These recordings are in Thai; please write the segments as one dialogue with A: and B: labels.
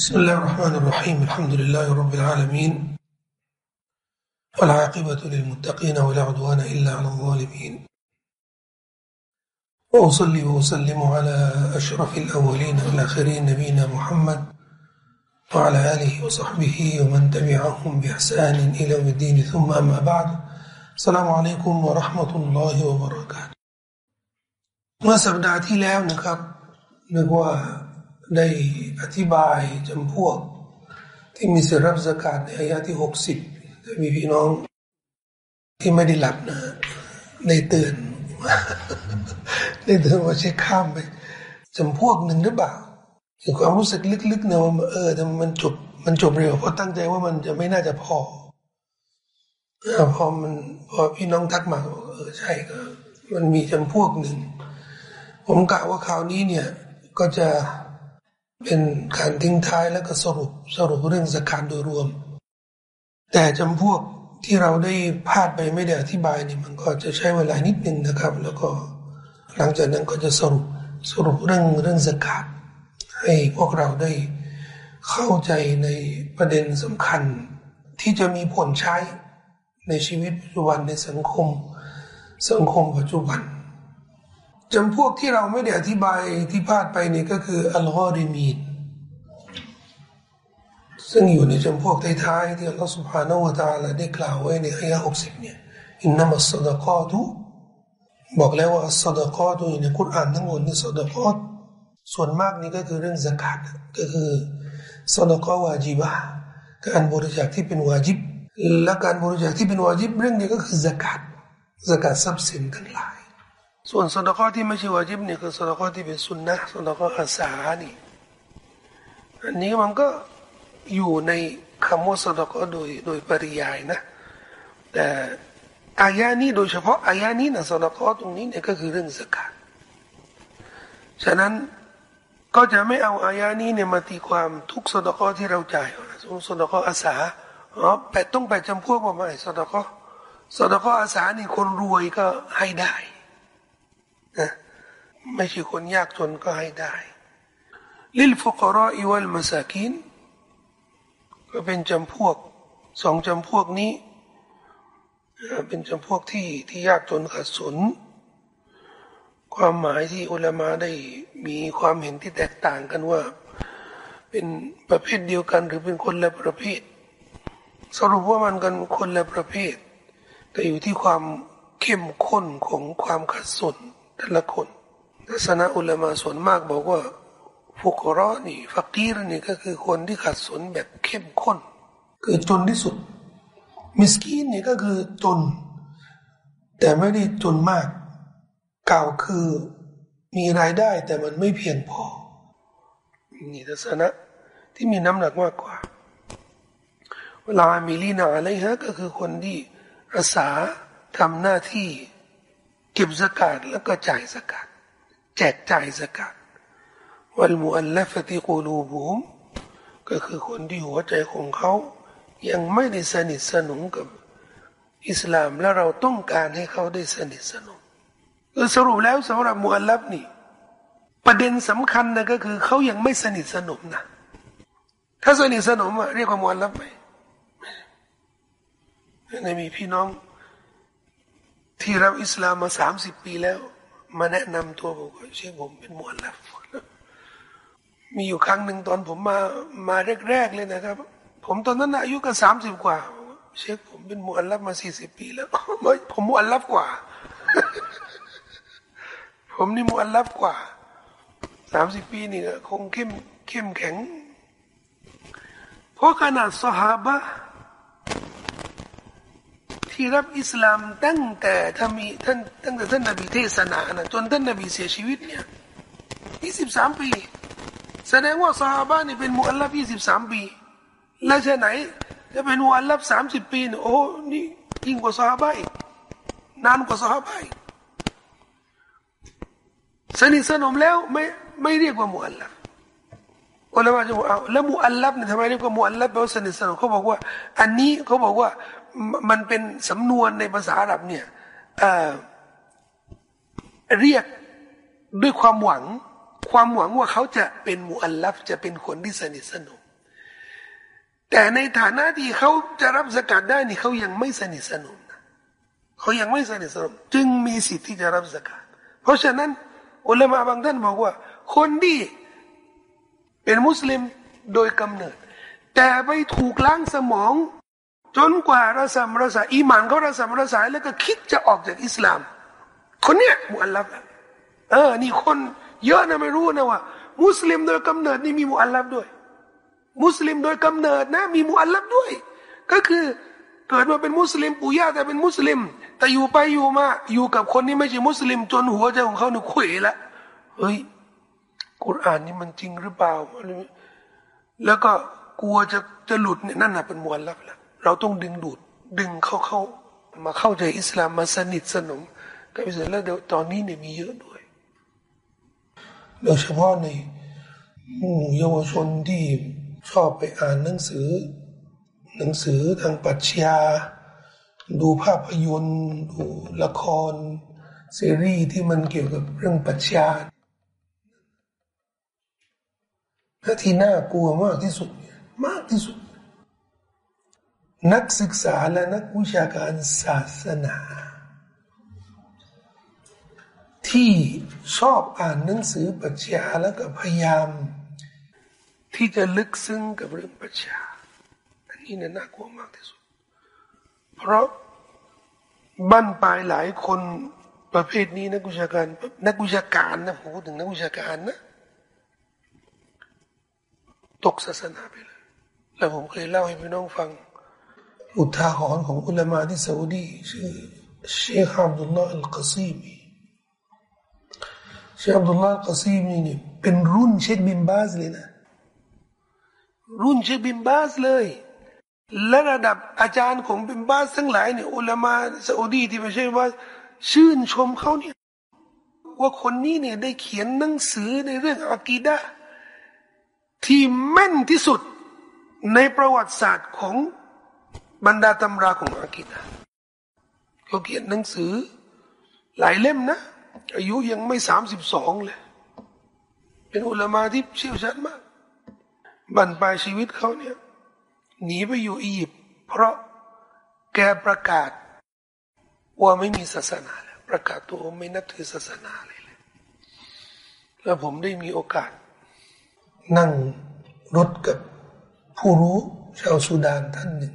A: بسم الله الرحمن الرحيم الحمد لله رب العالمين والعاقبة للمتقين ولا عدوان إلا على الظالمين وأصلي وأسلم على أشرف الأولين والآخرين نبينا محمد وعلى آله وصحبه ومن تبعهم بإحسان إلى يوم الدين ثم أما بعد السلام عليكم ورحمة الله وبركاته เมื่อสัปดาห์ที่แล้วนะครับนึกว่า ได้อธิบายจำพวก ที่มีสิรับสกาดในอายะที่หกสิบแต่มีพี่น้องที่ไม่ได้หลับนะได้เตือนได้เตือนว่าใช้ข้ามไปจำพวกหนึ่งหรือเปล่าคือความรู้สึกลึกๆเนะว่าเออแต่มันจบมันจบเร็วเพราะตั้งใจว่ามันจะไม่น่าจะพอพอมันพอพี่น้องทักมาเออใช่ก็มันมีจำพวกหนึ่งผมกะว่าคราวนี้เนี่ย ก็จะ เป็นการทิ้งท้ายแล้วก็สรุปสรุปเรื่องสการโดยรวม แต่จำพวกที่เราได้พลาดไปไม่ได้อธิบายนี่มันก็จะใช้เวลานิดนึงนะครับ แล้วก็หลังจากนั้นก็จะสรุปสรุปเรื่องเรื่องสกาดให้พวกเราได้เข้าใจในประเด็นสำคัญ ที่จะมีผลใช้ในชีวิตปัจจุบันในสังคม สังคมปัจจุบัน จำพวกที่เราไม่ได้อธิบายที่พลาดไปนี่ก็คืออัลฮอริมีนซึ่งอยู่ในจำพวกท้ายๆที่อัลลอฮฺ سبحانه และ تعالى ได้กล่าวไว้ในอายะหกสิบเนี่ยอินนัมัสซดกาตุบอกแล้วว่าอัสซดกาตุในคุรานทั้งหมดนี่สดกาตส่วนมากนี่ก็คือเรื่องสกัดก็คือสดกาวาจิบะการบริจาคที่เป็นวาจิบและการบริจาคที่เป็นวาจิบเรื่องนี้ก็คือสกัดสกัดทรัพย์สินทั้งหลาย ส่วนสดกที่ไม่ใช่วาจิบเนี่ยคือสดกที่เป็นสุนนะสดกออาสานี่อันนี้มันก็อยู่ในคำว่าสดกโดยโดยปริยายนะ แต่อายานี้โดยเฉพาะอายานี้นะสดกตรงนี้เนี่ยก็คือเรื่องสกัดฉะนั้นก็จะไม่เอาอายานี้เนี่ยมาตีความทุกสดกที่เราจ่ายสมสดกออาสาอ๋อแปดต้องแปดจำพวกมาไหมสดกสดกอาสานี่คนรวยก็ให้ได้ นะไม่ใช่คนยากจนก็ให้ได้ลิลฟุกรออิวัลมาสากินก็เป็นจำพวกสองจำพวกนี้เป็นจำพวกที่ที่ยากจนขัดสน ความหมายที่อุลามาได้มีความเห็นที่แตกต่างกันว่า เป็นประเภทเดียวกันหรือเป็นคนละประเภท สรุปว่ามันกันคนละประเภท แต่อยู่ที่ความเข้มข้นของความขัดสน แต่ละคนทัศนะอุลามาส่วนมากบอกว่าฟุกรอนี่ฟักีรนี่ก็คือคนที่ขัดสนแบบเข้มข้น คือจนที่สุด มิสกีนนี่ก็คือจน แต่ไม่ได้จนมาก กล่าวคือมีรายได้แต่มันไม่เพียงพอนี่ทัศนะที่มีน้ำหนักมากกว่า เวลามีลีนาอะไรฮะก็คือคนที่อาสาทำหน้าที่ เก็บสกาดแล้วก็จ่ายสกาดแจกจ่ายสกาดวัลมุอัลลฟติกูลูบุมก็คือคนที่หัวใจของเขา ยังไม่ได้สนิทสนมกับอิสลามและเราต้องการให้เขาได้สนิทสนมคือสรุปแล้วสำหรับมุอัลลัฟนี่ ประเด็นสำคัญนะก็คือเขายังไม่สนิทสนมนะถ้าสนิทสนมเรียกว่ามุอัลลัฟไหมในมีพี่น้อง ที่รับอิสลามมาสามสิบปีแล้ว มาแนะนำตัวบอกว่าเชคผมเป็นมวลลับมีอยู่ครั้งหนึ่งตอนผมมามาแรกๆเลยนะครับ ผมตอนนั้นอายุก็สามสิบกว่า เชคผมเป็นมวลลับมาสี่สิบปีแล้วผมมวลลับกว่า ผมนี่มวลลับกว่าสามสิบปีนี่คงเข้มเข้มแข็งเพราะขนาดสหาบะ ที่รับอิสลามตั้งแต่ท่านมีท่านตั้งแต่ท่านนบีเทศนานะจนท่านนบีเสียชีวิตเนี่ยยี่สิบสามปี แสดงว่าซาฮาบะนี่เป็นมุอัลลัฟยี่สิบสามปี แล้วจะไหน จะเป็นมุอัลลัฟสามสิบปีเนี่ยโอ้นี่ยิ่งกว่าซาฮาบะอีกนานกว่าซาฮาบะอีกสนิทสนมแล้วไม่ไม่เรียกว่ามุอัลลัฟอุลามะจะบอกเอาแล้วมุอัลลัฟเนี่ยทำไมเรียกว่ามุอัลลัฟแปลว่าสนิทสนมเขาบอกว่า อันนี้เขาบอกว่า มันเป็นสำนวนในภาษาอาหรับเนี่ยเเรียกด้วยความหวัง ความหวังว่าเขาจะเป็นมุอัลลัฟจะเป็นคนที่สนิทสนม แต่ในฐานะที่เขาจะรับสกัดได้นี่เขายังไม่สนิทสนมเขายังไม่สนิทสนม จึงมีสิทธิ์ที่จะรับสกัดเพราะฉะนั้นอุลามะบางท่านบอกว่า คนที่เป็นมุสลิมโดยกำเนิด แต่ไปถูกล้างสมอง จนกว่าระสามระสาอีหมานเขาระสามระสายแล้วก็คิดจะออกจากอิสลาม คนเนี้ยมุอัลลัฟเออ นี่คนเยอะนะไม่รู้นะว่า มุสลิมโดยกำเนิดนี่มีมุอัลลัฟด้วย มุสลิมโดยกำเนิดนะ มีมุอัลลัฟด้วย ก็คือเกิดมาเป็นมุสลิมปู่ย่าแต่เป็นมุสลิม แต่อยู่ไปอยู่มา อยู่กับคนที่ไม่ใช่มุสลิม จนหัวใจของเขาหนุขวยละเฮ้ยกุรอานนี่มันจริงหรือเปล่า แล้วก็กลัวจะจะหลุดเนี่ยนั่นน่ะเป็นมวลลับแล้ว เราต้องดึงดูดดึงเข้าเข้ามาเข้าใจอิสลามมาสนิทสนมกับอิสลามแล้วเดี๋ยวตอนนี้เนี่ยมีเยอะด้วย โดยเฉพาะในเยาวชนที่ชอบไปอ่านหนังสือ หนังสือทางปรัชญาดูภาพยนตร์ ดูละคร ซีรีส์ที่มันเกี่ยวกับเรื่องปรัชญาและที่น่ากลัวมากที่สุด มากที่สุด นักศึกษาและนักวิชาการศาสนา ที่ชอบอ่านหนังสือปรัชญาแล้วก็พยายาม ที่จะลึกซึ้งกับเรื่องปรัชญาอันนี้เนี่ยน่ากลัวมากที่สุด เพราะบ้านปลายหลายคนประเภทนี้นักวิชาการ นักวิชาการนะผมพูดถึงนักวิชาการนะ ตกศาสนาไปเลย แล้วผมเคยเล่าให้พี่น้องฟัง อุทาหรณ์ของอุลามาที่ซาอุดีชื่อเชคอับดุลลาห์อัลกัซีมีเชคอับดุลลาห์อัลกัซีมีนี่เป็นรุ่นเชคบินบาสเลยนะ รุ่นเชคบินบาสเลยและระดับอาจารย์ของบินบาสทั้งหลายเนี่ยอุลามาซาอุดีที่ไม่ใช่ว่า ชื่นชมเขาเนี่ยว่าคนนี้เนี่ยได้เขียนหนังสือในเรื่องอากีดะที่แม่นที่สุดในประวัติศาสตร์ของ บรรดาตำราของอากีดะเขาเขียนหนังสือ หลายเล่มนะ อายุยังไม่สามสิบสองเลย เป็นอุลามาที่เชี่ยวชาญมากบรรปลายชีวิตเขาเนี่ยหนีไปอยู่อียิปต์เพราะแกประกาศ ว่าไม่มีศาสนาแล้วประกาศตัวไม่นับถือศาสนาเลยเลยแล้วผมได้มีโอกาส นั่งรถกับผู้รู้ชาวสุดานท่านหนึ่ง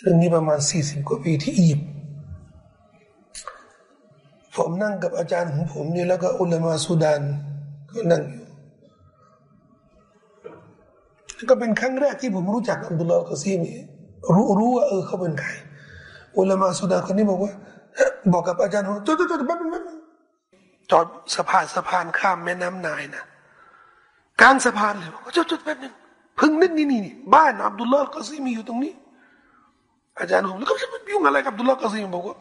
A: เรื่องนี้ประมาณสี่สิบกว่าปีที่อียิปต์ผมนั่งกับอาจารย์ของผมนี่แล้วก็อุลามาสุดานก็นั่งอยู่ก็เป็นครั้งแรกที่ผมรู้จักอับดุลลาห์กอซีมีรู้รู้ว่าเออเขาเป็นใครอุลามาสุดานคนนี้บอกว่า บอกกับอาจารย์ว่าจอดจอดจอดแป๊บนึงแป๊บนึงจอดสะพานสะพานข้ามแม่น้ำนายนะกลางสะพานเลยบอกจอดจอดแป๊บนึงพึ่งนึกนี่นี่นี่บ้านอับดุลลาห์กอซีมีอยู่ตรงนี้ อาจารย์ผมแล้วก็จะไปยุ่งอะไรกับดุลลาห์กซีมบอกว่า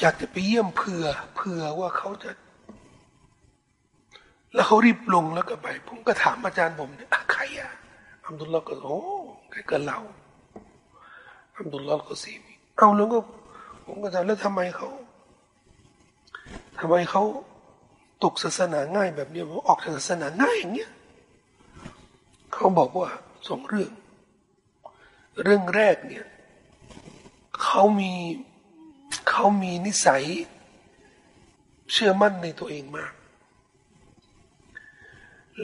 A: อยากจะไปเยี่ยมเผื่อเผื่อว่าเขาจะ แล้วเขารีบลงแล้วก็ไป ผมก็ถามอาจารย์ผมเนี่ยใครอะอับดุลลาห์ก็โอ้ใครก็เราอับดุลลาห์กอซีมีเอาแล้วก็ ผมก็ถามแล้วทำไมเขาทำไมเขาตกศาสนาง่ายแบบนี้ผมออกจากศาสนาง่ายอย่างเงี้ยเขาบอกว่าสองเรื่อง เรื่องแรกเนี่ย เขามีเขามีนิสัย เชื่อมั่นในตัวเองมาก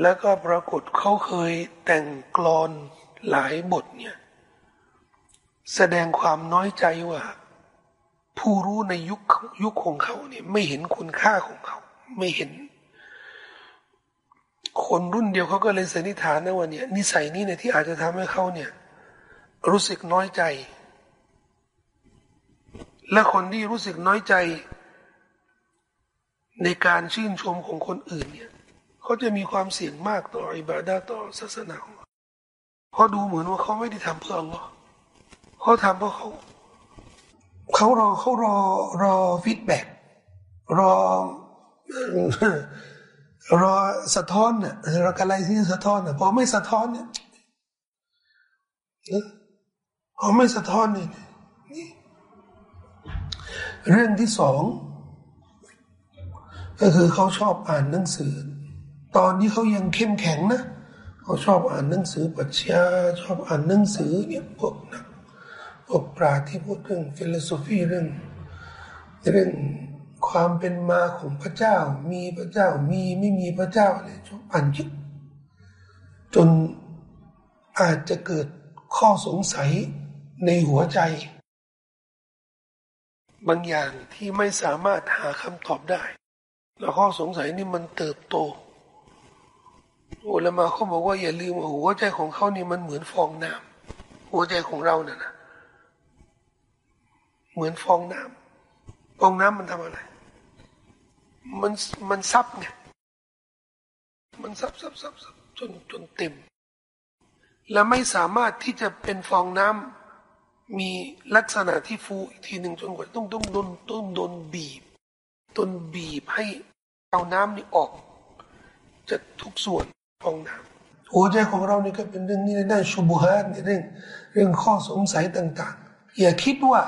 A: แล้วก็ปรากฏเขาเคยแต่งกลอนหลายบทเนี่ย แสดงความน้อยใจว่า ผู้รู้ในยุคยุคของเขาเนี่ยไม่เห็นคุณค่าของเขา ไม่เห็น คนรุ่นเดียวเขาก็เลยสันนิษฐานนะว่าเนี่ยนิสัยนี้เนี่ยที่อาจจะทำให้เขาเนี่ย รู้สึกน้อยใจ และคนที่รู้สึกน้อยใจ ในการชื่นชมของคนอื่นเนี่ยเขาจะมีความเสี่ยงมากต่ออิบาดาต่อศาสนาเพราะดูเหมือนว่าเขาไม่ได้ทำเพื่ออัลลอฮ์เขาทำเพราะเขาเขารอเขารอรอฟีดแบ็กรอรอสะท้อนน่ะรออะไรที่สะท้อนเน่ะพอไม่สะท้อนเนี่ยพอไม่สะท้อนเนี่ย เรื่องที่สองก็คือเขาชอบอ่านหนังสือ ตอนนี้เขายังเข้มแข็งนะเขาชอบอ่านหนังสือปรัชญาชอบอ่านหนังสือเนี่ยพวกนักพวกปราชญ์ที่พูดเรื่อง philosophy เรื่องเรื่องความเป็นมาของพระเจ้า มีพระเจ้ามีไม่มีพระเจ้าอะไรชอบอ่านเยอะจนอาจจะเกิดข้อสงสัยในหัวใจ บางอย่างที่ไม่สามารถหาคำตอบได้ แล้วข้อสงสัยนี่มันเติบโตอุลามาเขาบอกว่าอย่าลืมว่าหัวใจของเขานี่มันเหมือนฟองน้ำหัวใจของเราเนี่ยนะเหมือนฟองน้ำฟองน้ำมันทำอะไร มันมันซับไงมันซับซับซับซับจนจนเต็ม และไม่สามารถที่จะเป็นฟองน้ำ มีลักษณะที่ฟูอีกทีหนึ่งจนกว่าต้องต้องโดนต้องโดนบีบต้นบีบให้เอาน้ำนี่ออกจากทุกส่วนฟองน้ำหัวใจของเรานี่ก็เป็นเรื่องนี้ในด้านชุบุฮาตในเรื่องเรื่องข้อสงสัยต่าง ๆ อย่าคิดว่า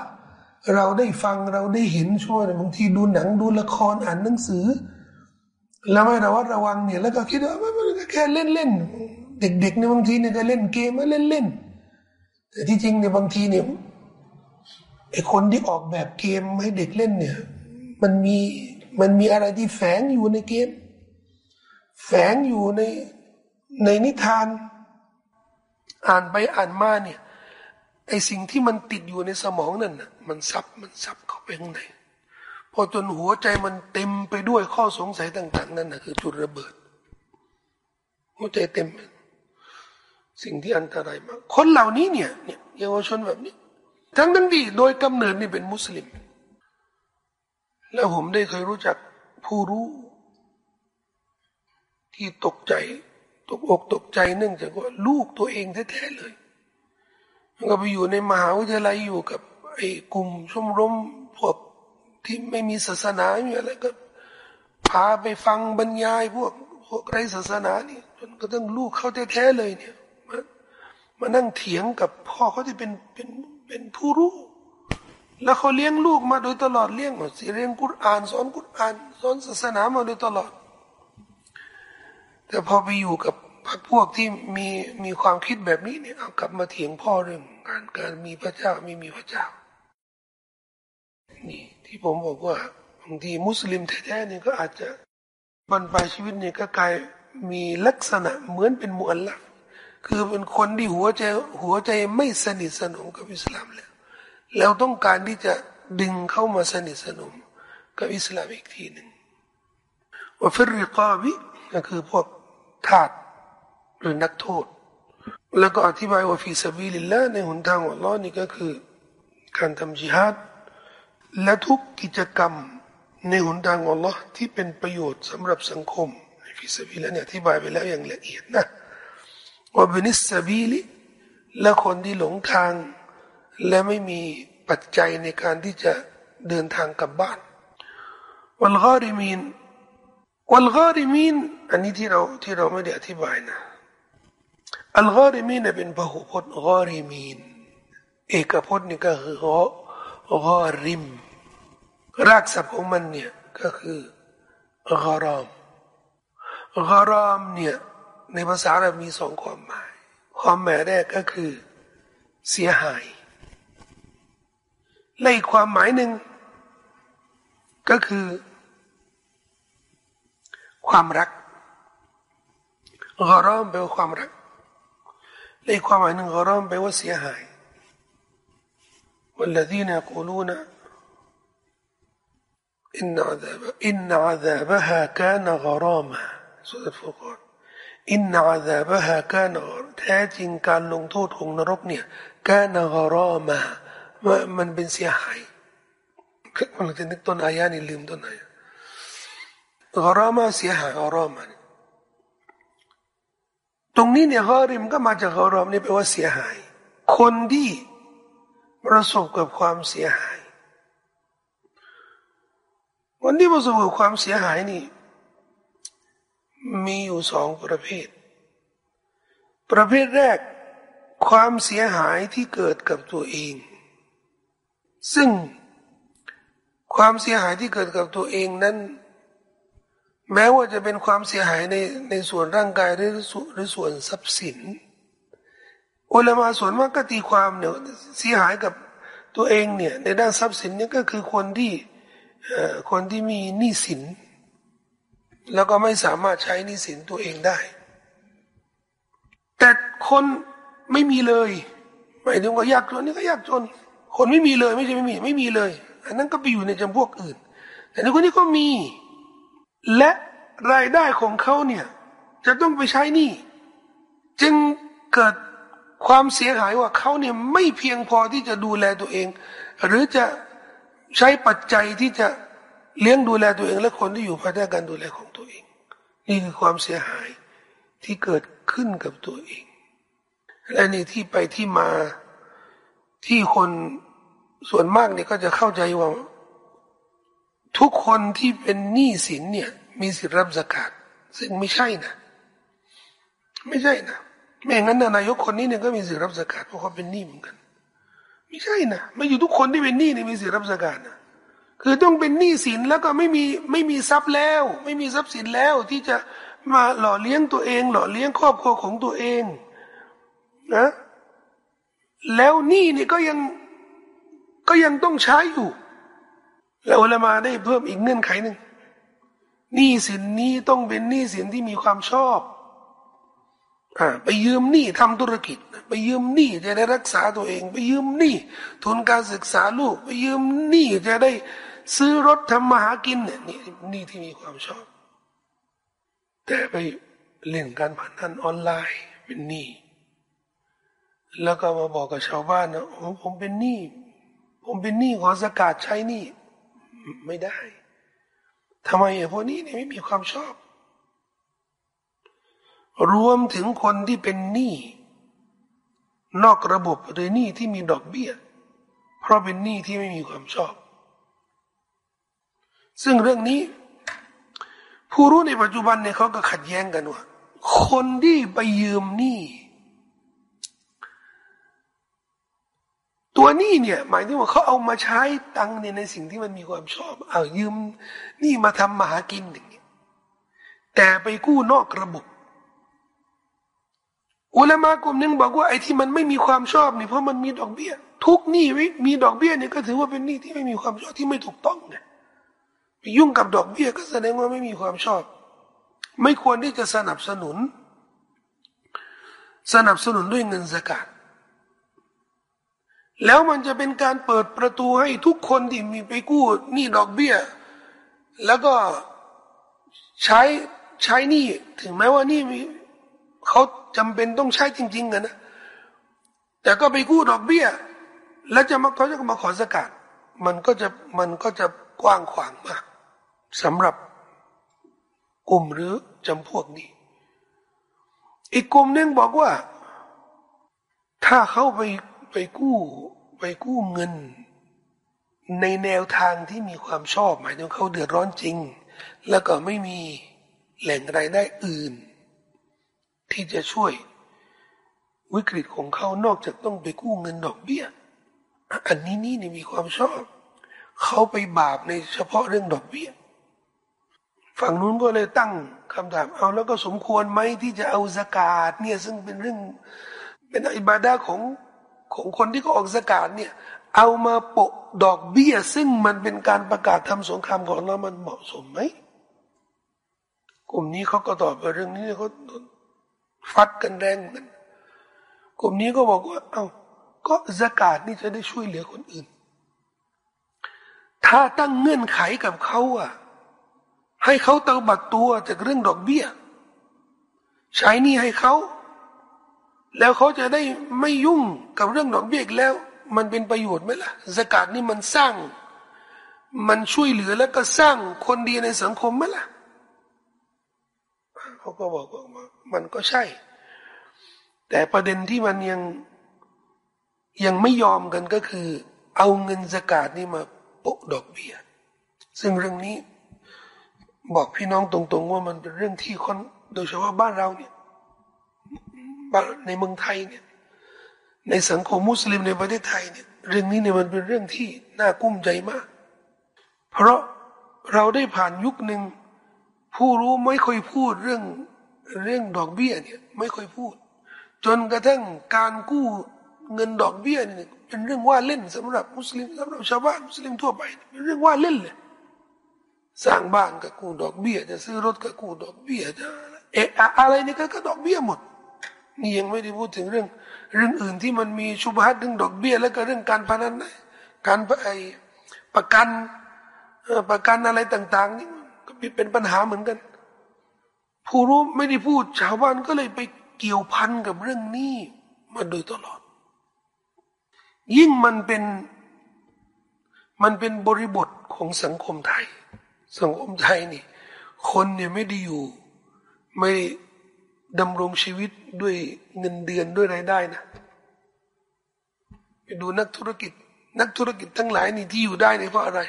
A: เราได้ฟังเราได้เห็นช่วยบางทีดูหนังดูละครอ่านหนังสือ แล้วไม่ระวัดระวังเนี่ยแล้วก็คิดว่ามันก็แค่เล่นเล่นเด็กๆในบางทีเนี่ยก็เล่นเกมมาเล่นเล่น แต่ที่จริงเนี่ยบางทีเนี่ยไอคนที่ออกแบบเกมให้เด็กเล่นเนี่ย มันมีมันมีอะไรที่แฝงอยู่ในเกม แฝงอยู่ในในนิทาน อ่านไปอ่านมาเนี่ยไอสิ่งที่มันติดอยู่ในสมองนั่นน่ะมันซับมันซับเข้าไปข้างในพอจนหัวใจมันเต็มไปด้วยข้อสงสัยต่าง ๆ นั่นนะคือจุดระเบิด หัวใจเต็ม สิ่งที่อันตรายมาก คนเหล่านี้เนี่ยเนี่ยเยาวชนแบบนี้ ทั้งทั้งที่โดยกำเนิดนี่เป็นมุสลิม แล้วผมได้เคยรู้จักผู้รู้ ที่ตกใจ ตกอกตกใจเนื่องจากว่าลูกตัวเองแท้ๆเลยก็ไปอยู่ในมหาวิทยาลัยอยู่กับไอ้กลุ่มชมรมพวกที่ไม่มีศาสนาอยู่อะไรก็พาไปฟังบรรยายพวกพวกไรศาสนานี่จนกระทั่งลูกเขาแท้ๆเลยเนี่ย มานั่งเถียงกับพ่อเขาที่เป็นเป็นเป็นผู้รู้ แล้วเขาเลี้ยงลูกมาโดยตลอดเลี้ยงมาสิเรียนกุรอานสอนกุรอานสอนศาสนามาโดยตลอด แต่พอไปอยู่กับพรรคพวกที่มีมีความคิดแบบนี้เนี่ยเอากลับมาเถียงพ่อเรื่องการการมีพระเจ้าไม่มีพระเจ้า นี่ที่ผมบอกว่าบางทีมุสลิมแท้ๆเนี่ยก็อาจจะบรรปลายชีวิตเนี่ยก็กลายมีลักษณะเหมือนเป็นมุอัลลัฟ คือเป็นคนที่หัวใจหัวใจไม่สนิทสนมกับอิสลามแล้ว แล้วต้องการที่จะดึงเข้ามาสนิทสนมกับอิสลามอีกทีหนึ่งว่าฟิริกาบิก็คือพวกทาสหรือนักโทษ แล้วก็อธิบายว่าฟีซาบีลิลละในหนทางของอัลลอฮ์นี่ก็คือ การทำจิฮาดและทุกกิจกรรมในหนทางของอัลลอฮ์ที่เป็นประโยชน์สำหรับสังคมفي سبيل الله เนี่ยอธิบายไปแล้วอย่างละเอียดนะ ว่า ابن السبيل และคนที่หลงทาง และไม่มีปัจจัยในการที่จะเดินทางกลับบ้านوالغارمين والغارمين อันนี้ที่เราที่เราไม่ได้อธิบายนะالغارمين เป็นพหูพจน์ غارمينเอกพจน์นี่ก็คือกอริม รากศัพท์ของมันเนี่ยก็คือกอรอมกอรอมเนี่ย ในภาษาเรามีสองความหมาย ความหมายแรกก็คือเสียหายและอีกความหมายหนึ่งก็คือความรักกอรอมแปลว่าความรักและอีกความหมายหนึ่งกอรอมแปลว่าเสียหาย والذين يقولون إن عذاب إن عذابها كان غراما سورة الفرقان อินนาซาบะฮะกานแท้จริงการลงโทษของนรกเนี่ยกานกรอมามันเป็นเสียหายเราจะนึกต้นอายานี่ลืมต้นไหนกรอมาเสียหายกรอมาตรงนี้เนี่ยฮาริมก็มาจากกรอมนี่แปลว่าเสียหาย คนที่ประสบกับความเสียหายคนที่ประสบกับความเสียหายนี่ มีอยู่สองประเภท ประเภทแรก ความเสียหายที่เกิดกับตัวเอง ซึ่งความเสียหายที่เกิดกับตัวเองนั้น แม้ว่าจะเป็นความเสียหายในในส่วนร่างกายหรือหรือส่วนทรัพย์สินอุลามาส่วนมากก็ตีความเนี่ยเสียหายกับตัวเองเนี่ยในด้านทรัพย์สินเนี่ยก็คือคนที่คนที่มีหนี้สิน แล้วก็ไม่สามารถใช้นี้สินตัวเองได้ แต่คนไม่มีเลยหมายถึงว่ายากจนนี่ก็ยากจน คนไม่มีเลยไม่ใช่ไม่มีไม่มีเลย อันนั้นก็ไปอยู่ในจำพวกอื่น แต่ในคนนี้ก็มี และรายได้ของเขาเนี่ย จะต้องไปใช้นี้จึงเกิดความเสียหายว่าเขาเนี่ยไม่เพียงพอที่จะดูแลตัวเอง หรือจะใช้ปัจจัยที่จะ เลี้ยงดูแลตัวเอง และคนที่อยู่ภายใต้การดูแลของตัวเอง นี่คือความเสียหายที่เกิดขึ้นกับตัวเอง และนี่ที่ไปที่มาที่คนส่วนมากเนี่ยก็จะเข้าใจว่าทุกคนที่เป็นหนี้สินเนี่ย มีสิทธิรับสกาดซึ่งไม่ใช่นะ ไม่ใช่นะไม่งั้นนายกคนนี้เนี่ยก็มีสิทธิรับสกาดเพราะเขาเป็นหนี้เหมือนกัน ไม่ใช่นะไม่อยู่ทุกคนที่เป็นหนี้เนี่ยมีสิทธิรับสกาดนะ คือต้องเป็นหนี้สินแล้วก็ไม่มีไม่มีทรัพย์แล้ว ไม่มีทรัพย์สินแล้วที่จะมาหล่อเลี้ยงตัวเอง หล่อเลี้ยงครอบครัวของตัวเองนะแล้วหนี้นี่ก็ยังก็ยังต้องใช้อยู่ แล้วละมาได้เพิ่มอีกเงื่อนไขหนึ่งหนี้สินนี้ต้องเป็นหนี้สินที่มีความชอบไปยืมหนี้ทำธุรกิจ ไปยืมหนี้จะได้รักษาตัวเอง ไปยืมหนี้ทุนการศึกษาลูก ไปยืมหนี้จะได้ ซื้อรถทำมาหากินเนี่ยนี่นี่ที่มีความชอบ แต่ไปเล่นการพนันออนไลน์เป็นหนี้แล้วก็มาบอกกับชาวบ้านนะผมเป็นหนี้ผมเป็นหนี้ขอสกัดใช้หนี้ไม่ได้ทำไมอะพวกนี้เนี่ยไม่มีความชอบ รวมถึงคนที่เป็นหนี้นอกระบบหรือหนี้ที่มีดอกเบี้ย เพราะเป็นหนี้ที่ไม่มีความชอบ ซึ่งเรื่องนี้ ผู้รู้ในปัจจุบันเนี่ยเขาก็ขัดแย้งกันว่า คนที่ไปยืมหนี้ตัวหนี้เนี่ย หมายถึงว่าเขาเอามาใช้ตังเนี่ยในสิ่งที่มันมีความชอบ เอายืมหนี้มาทำมาหากินอย่างเงี้ยแต่ไปกู้นอกระบบอุลามากลุ่มหนึ่งบอกว่าไอ้ที่มันไม่มีความชอบนี่เพราะมันมีดอกเบี้ย ทุกหนี้มีดอกเบี้ยเนี่ยก็ถือว่าเป็นหนี้ที่ไม่มีความชอบที่ไม่ถูกต้องไง ไปยุ่งกับดอกเบี้ยก็แสดงว่าไม่มีความชอบ ไม่ควรที่จะสนับสนุน สนับสนุนด้วยเงินสกาดแล้วมันจะเป็นการเปิดประตูให้ทุกคนที่มีไปกู้หนี้ดอกเบี้ย แล้วก็ใช้ใช้หนี้ถึงแม้ว่านี่มีเขาจำเป็นต้องใช้จริงๆกันนะแต่ก็ไปกู้ดอกเบี้ย แล้วจะมาเขาจะมาขอสกัดมันก็จะมันก็จะกว้างขวางมาก สำหรับกลุ่มหรือจำพวกนี้ อีกกลุ่มหนึ่งบอกว่า ถ้าเขาไปไปกู้ไปกู้เงิน ในแนวทางที่มีความชอบหมายถึงเขาเดือดร้อนจริง แล้วก็ไม่มีแหล่งรายได้อื่น ที่จะช่วยวิกฤตของเขานอกจากต้องไปกู้เงินดอกเบี้ย อันนี้นี่นี่มีความชอบ เขาไปบาปในเฉพาะเรื่องดอกเบี้ย ฝั่งนู้นก็เลยตั้งคำถาม เอาแล้วก็สมควรไหมที่จะเอาสกาดเนี่ยซึ่งเป็นเรื่องเป็นอิบาดาของของคนที่เขาออกสกาดเนี่ย เอามาโปะดอกเบี้ย ซึ่งมันเป็นการประกาศทำสงครามของเรามันเหมาะสมไหมกลุ่มนี้เขาก็ตอบไปเรื่องนี้เขาฟัดกันแรงกันกลุ่มนี้ก็บอกว่า เอา้าก็สกาดนี่จะได้ช่วยเหลือคนอื่น ถ้าตั้งเงื่อนไขกับเขาอะ ให้เขาเตาบัตตัวจากเรื่องดอกเบี้ย ใช้นี่ให้เขา แล้วเขาจะได้ไม่ยุ่งกับเรื่องดอกเบี้ยอีกแล้ว มันเป็นประโยชน์ไหมล่ะสกาดนี่มันสร้าง มันช่วยเหลือแล้วก็สร้างคนดีในสังคมไหมล่ะเขาก็บอกว่ามันก็ใช่ แต่ประเด็นที่มันยังยังไม่ยอมกันก็คือ เอาเงินสกาดนี่มาโปะดอกเบี้ย ซึ่งเรื่องนี้ บอกพี่น้องตรงๆว่ามันเป็นเรื่องที่คนโดยเฉพาะบ้านเราเนี่ยในเมืองไทยเนี่ย ในสังคมมุสลิมในประเทศไทยเนี่ย เรื่องนี้เนี่ยมันเป็นเรื่องที่น่ากุ้มใจมาก เพราะเราได้ผ่านยุคหนึ่งผู้รู้ไม่ค่อยพูดเรื่องเรื่องดอกเบี้ยเนี่ย ไม่ค่อยพูด จนกระทั่งการกู้เงินดอกเบี้ยเนี่ยเป็นเรื่องว่าเล่นสำหรับมุสลิมสำหรับชาวบ้านมุสลิมทั่วไป เป็นเรื่องว่าเล่นเลย สร้างบ้านก็กู้ดอกเบี้ย จะซื้อรถก็กู้ดอกเบี้ยจะเอะอะไรนี่ก็ก็ดอกเบี้ยหมด นี่ยังไม่ได้พูดถึงเรื่อง เรื่องอื่นที่มันมีชุบฮัดเรื่องดอกเบี้ย แล้วก็เรื่องการพนันนะการไอประกันประกันอะไรต่าง ๆ นี่ก็เป็นปัญหาเหมือนกัน ผู้รู้ไม่ได้พูดชาวบ้านก็เลยไปเกี่ยวพันกับเรื่องนี้มาโดยตลอด ยิ่งมันเป็นมันเป็นบริบทของสังคมไทย สังคมไทยนี่ คนเนี่ยไม่ได้อยู่ ไม่ดำรงชีวิตด้วยเงินเดือนด้วยรายได้นะไปดูนักธุรกิจ นักธุรกิจทั้งหลายนี่ที่อยู่ได้นี่เพราะอะไร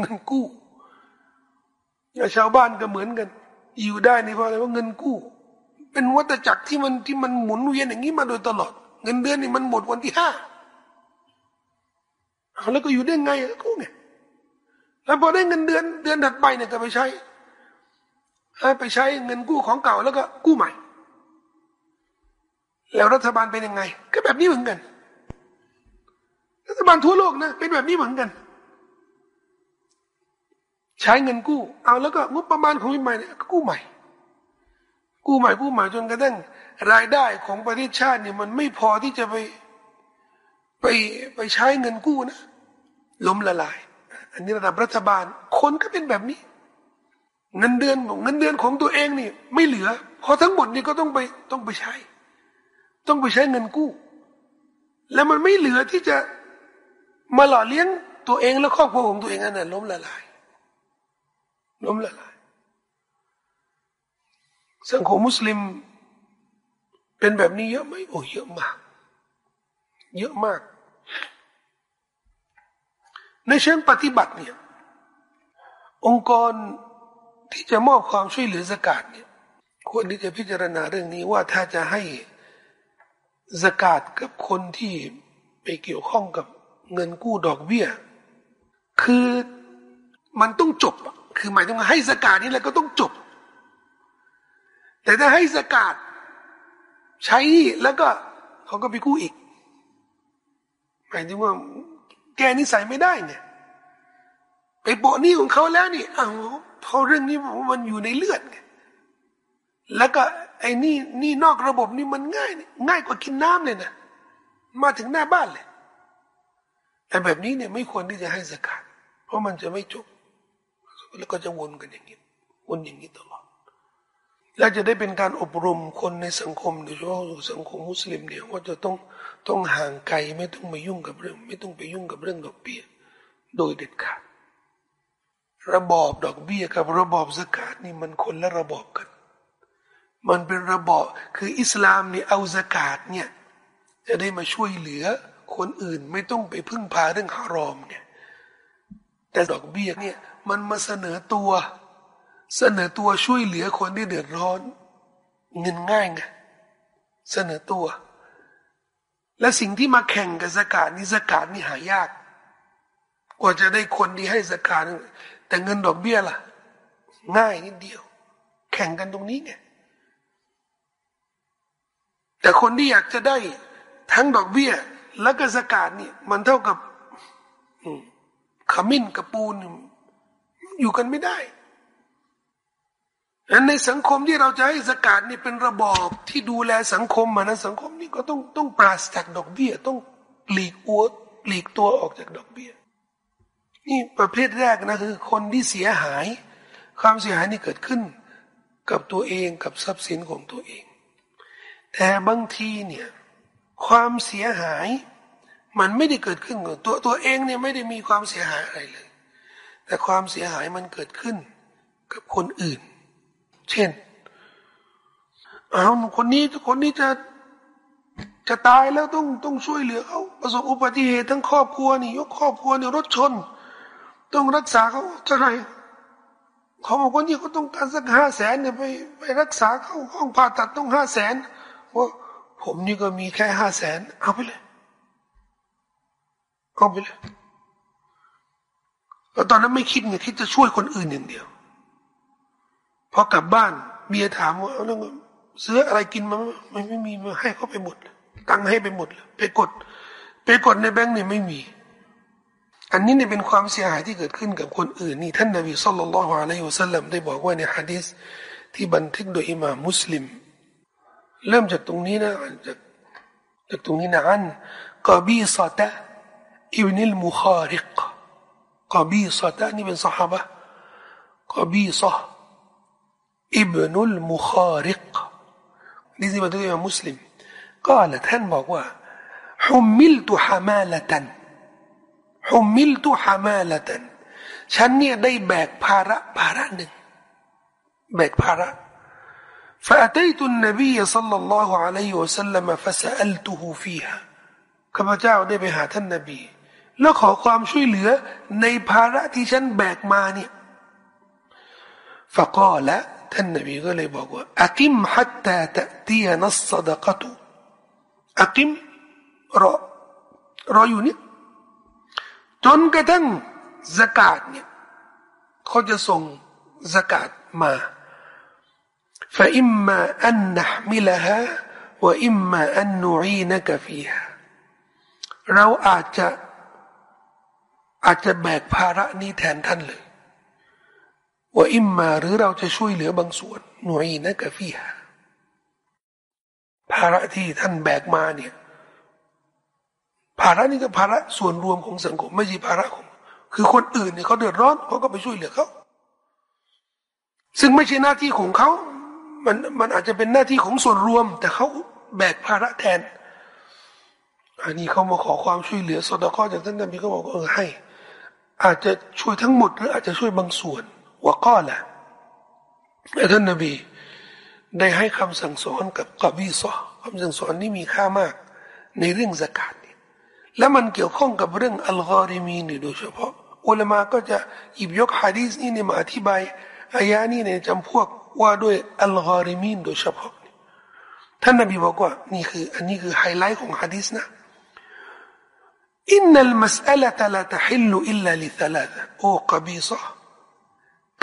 A: เงินกู้อย่าชาวบ้านก็เหมือนกัน อยู่ได้นี่เพราะอะไรเพราะเงินกู้ เป็นวัฏจักรที่มันที่มันหมุนเวียนอย่างนี้มาโดยตลอด เงินเดือนนี่มันหมดวันที่ห้าแล้วก็อยู่ได้ไงกู้ไง แล้วพอได้เงินเดือนเดือนถัดไปเนี่ยก็ไปใช้ไปใช้เงินกู้ของเก่าแล้วก็กู้ใหม่ แล้วรัฐบาลเป็นยังไง ก็แบบนี้เหมือนกัน รัฐบาลทั่วโลกนะเป็นแบบนี้เหมือนกัน ใช้เงินกู้ เอาแล้วก็งบประมาณของใหม่เนี่ยกู้ใหม่ กู้ใหม่กู้ใหม่จนกระทั่งรายได้ของประเทศชาติเนี่ยมันไม่พอที่จะไปไปไปใช้เงินกู้นะล้มละลาย อันนี้ระดับรัฐบาล คนก็เป็นแบบนี้ เงินเดือนเงินเดือนของตัวเองนี่ ไม่เหลือพอทั้งหมดนี่ก็ต้องไปต้องไปใช้ ต้องไปใช้เงินกู้ แล้วมันไม่เหลือที่จะมาหล่อเลี้ยงตัวเองและครอบครัวของตัวเองนั่นแหละล้มละลาย ล้มละลายสังคมมุสลิม เป็นแบบนี้เยอะไหมโอ้เยอะมาก เยอะมาก ในเชิงปฏิบัติเนี่ย องค์กรที่จะมอบความช่วยเหลือสกาดเนี่ยควรที่จะพิจารณาเรื่องนี้ว่าถ้าจะให้สกาดกับคนที่ไปเกี่ยวข้องกับเงินกู้ดอกเบี้ย คือมันต้องจบคือหมายถึงให้สกาดนี่แหละก็ต้องจบ แต่ถ้าให้สกาดใช้แล้วก็เขาก็ไปกู้อีกหมายถึงว่า แกนิสัยไม่ได้เนี่ย ไปโปะนี่ของเขาแล้วนี่อ้าวเพราะเรื่องนี้มันอยู่ในเลือดไงแล้วก็ไอ้นี่นี่นอกระบบนี่มันง่าย ง่ายกว่ากินน้ำเลยนะมาถึงหน้าบ้านเลย แต่แบบนี้เนี่ยไม่ควรที่จะให้สกัดเพราะมันจะไม่จบแล้วก็จะวนกันอย่างนี้วนอย่างนี้ตลอด แล้วจะได้เป็นการอบรมคนในสังคมโดยเฉพาะสังคมมุสลิมเนี่ยว่าจะต้อง ต้องห่างไกลไม่ต้องมายุ่งกับเรื่อง ไม่ต้องไปยุ่งกับเรื่องดอกเบี้ย โดยเด็ดขาดระบอบดอกเบี้ยกับระบอบสกาดนี่มันคนละระบอบกัน มันเป็นระบอบคืออิสลามนี่เอาสกาดเนี่ยจะได้มาช่วยเหลือคนอื่นไม่ต้องไปพึ่งพาเรื่องฮารอมเนี่ย แต่ดอกเบี้ยเนี่ยมันมาเสนอตัว เสนอตัวช่วยเหลือคนที่เดือดร้อน เงินง่ายไงเสนอตัว และสิ่งที่มาแข่งกับสกาดนี่สกาดนี่หายาก กว่าจะได้คนที่ให้สกาดแต่เงินดอกเบี้ยล่ะ ง่ายนิดเดียว แข่งกันตรงนี้ไงแต่คนที่อยากจะได้ทั้งดอกเบี้ย และก็สกาดนี่มันเท่ากับขมิ้นกับปูนอยู่กันไม่ได้ ในสังคมที่เราจะให้สกาดนี่เป็นระบอบที่ดูแลสังคมมานะสังคมนี่ก็ต้องต้องปราศจากดอกเบี้ย ต้องหลีกอัวหลีกตัวออกจากดอกเบี้ย นี่ประเภทแรกนะคือ คนที่เสียหาย ความเสียหายนี่เกิดขึ้น กับตัวเองกับทรัพย์สินของตัวเอง แต่บางทีเนี่ยความเสียหาย มันไม่ได้เกิดขึ้นกับตัวตัวเองเนี่ยไม่ได้มีความเสียหายอะไรเลย แต่ความเสียหายมันเกิดขึ้นกับคนอื่น เช่น เอาคนนี้คนนี้จะจะตายแล้วต้องต้องช่วยเหลือเขาประสบอุบัติเหตุทั้งครอบครัวนี่ยกครอบครัวเนี่ยรถชน ต้องรักษาเขาเท่าไหร่เขาบอกว่านี่เขาต้องการสักห้าแสนเนี่ยไปไปรักษาเขาห้องผ่าตัดต้องห้าแสนว่าผมนี่ก็มีแค่ห้าแสนเอาไปเลยเอาไปเลยแล้วตอนนั้นไม่คิดไงคิดจะช่วยคนอื่นอย่างเดียว พอกลับบ้านเมียถามว่าเอาแล้วซื้ออะไรกินมาไม่ไม่มีมาให้เขาไปหมดตังให้ไปหมดเลยไปกด ไปกดในแบงค์เนี่ยไม่มี อันนี้เนี่ยเป็นความเสียหายที่เกิดขึ้นกับคนอื่นนี่ท่านนบีสุลต่านละฮ์อะลัยฮิวสัลลัมได้บอกว่าในฮะดีษที่บันทึกโดยอิหม่ามมุสลิม เริ่มจากตรงนี้นะจากจากตรงนี้นะอันกอบีซาตะอิบนิลมุคาริกกอบีซาตะนี่เป็นสหายกอบีซา อิบนุลมุคาริกนี่ที่บันทึกอิหม่ามมุสลิมก็ละท่านบอกว่าฮุมมิลตุฮามาละตันฮุมมิลตุฮามาละตันฉันเนี่ยได้แบกภาระภาระหนึ่งแบกภาระ فأتيت النبي صلى الله عليه وسلم فسألته فيها ข้าพเจ้าได้ไปหาท่านนบี แล้วขอความช่วยเหลือในภาระที่ฉันแบกมาเนี่ย فقال ท่านนบีก็เลยบอกว่าอักิมฮัตตาตะตียนัสซดกตุอักิมรอรออยู่เนี่ยจนกระทั่งสกาดเนี่ยเขาจะส่งสกาดมา فإما أن نحملها وإما أن نعينك فيها เราอาจจะอาจจะแบกภาระนี้แทนท่านเลย ว่าอิมมาหรือเราจะช่วยเหลือบางส่วนหน่วยนะกะฟีฮาภาระที่ท่านแบกมาเนี่ย ภาระนี้ก็ภาระส่วนรวมของสังคมไม่ใช่ภาระของ คือคนอื่นเนี่ยเขาเดือดร้อนเขาก็ไปช่วยเหลือเขาซึ่งไม่ใช่หน้าที่ของเขา มันมันอาจจะเป็นหน้าที่ของส่วนรวม แต่เขาแบกภาระแทน อันนี้เขามาขอความช่วยเหลือสดข้อจากท่านนบีก็บอกเออให้ อาจจะช่วยทั้งหมดหรืออาจจะช่วยบางส่วน ว่าก็ละท่านนบีได้ให้คำสั่งสอนกับกบีซอคำสั่งสอนนี้มีค่ามาก ในเรื่องสกาดนี่และมันเกี่ยวข้องกับเรื่องอัลกอริมีนี่โดยเฉพาะอุลามาก็จะหยิบยกฮะดีษนี้มาอธิบายอายานี้ในจำพวกว่าด้วย الغارمين โดยเฉพาะท่านนบีบอกว่านี่คืออันนี้คือไฮไลท์ของฮะดีษนะإن المسألة لا تحل إلا لثلاثة يا قبيصة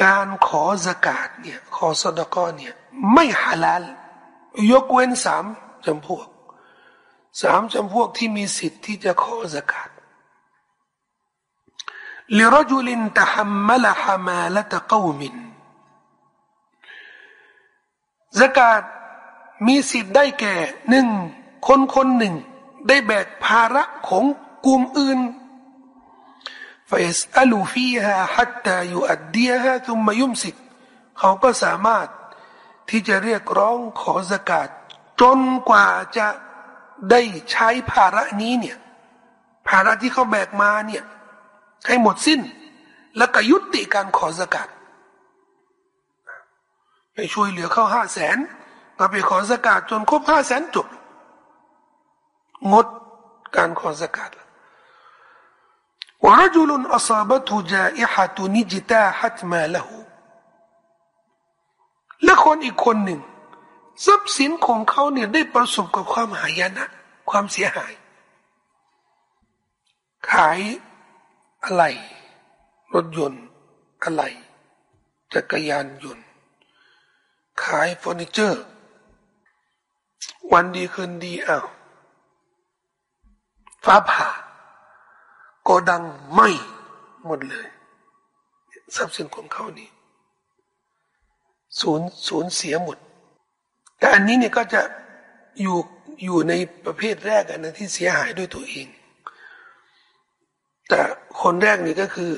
A: การขอสกาดเนี่ยขอสดกอเนี่ยไม่ฮาลาลยกเว้นสามจำพวกสามจำพวกที่มีสิทธิ์ที่จะขอสกาด لرجل تحمل حمالة قوم สกาดมีสิทธิ์ได้แก่หนึ่งคนคนหนึ่ง ได้แบกภาระของกลุ่มอื่น فيسأل فيها حتى يؤديها ثم يمسك เขาก็สามารถที่จะเรียกร้องขอสกาดจนกว่าจะได้ใช้ภาระนี้เนี่ยภาระที่เขาแบกมาเนี่ยให้หมดสิ้น แล้วก็ยุติการขอสกาดไปช่วยเหลือเขาห้าแสนก็ไปขอสกาดจนครบห้าแสนจบงดการขอสกาด ورجل أصابته جائحة اجتاحت ماله และคนอีกคนหนึ่งทรัพย์สินของเขาเนี่ยได้ประสบกับความหายนะ ความเสียหาย ขายอะไร รถยนต์อะไรจักรยานยนต์ ขายเฟอร์นิเจอร์ วันดีคืนดีอ้าวฟ้าผ่า โกดังไหมหมดเลย ทรัพย์สินของเขานี่สูญสูญเสียหมด แต่อันนี้เนี่ยก็จะอยู่อยู่ในประเภทแรกนะที่เสียหายด้วยตัวเอง แต่คนแรกนี่ก็คือ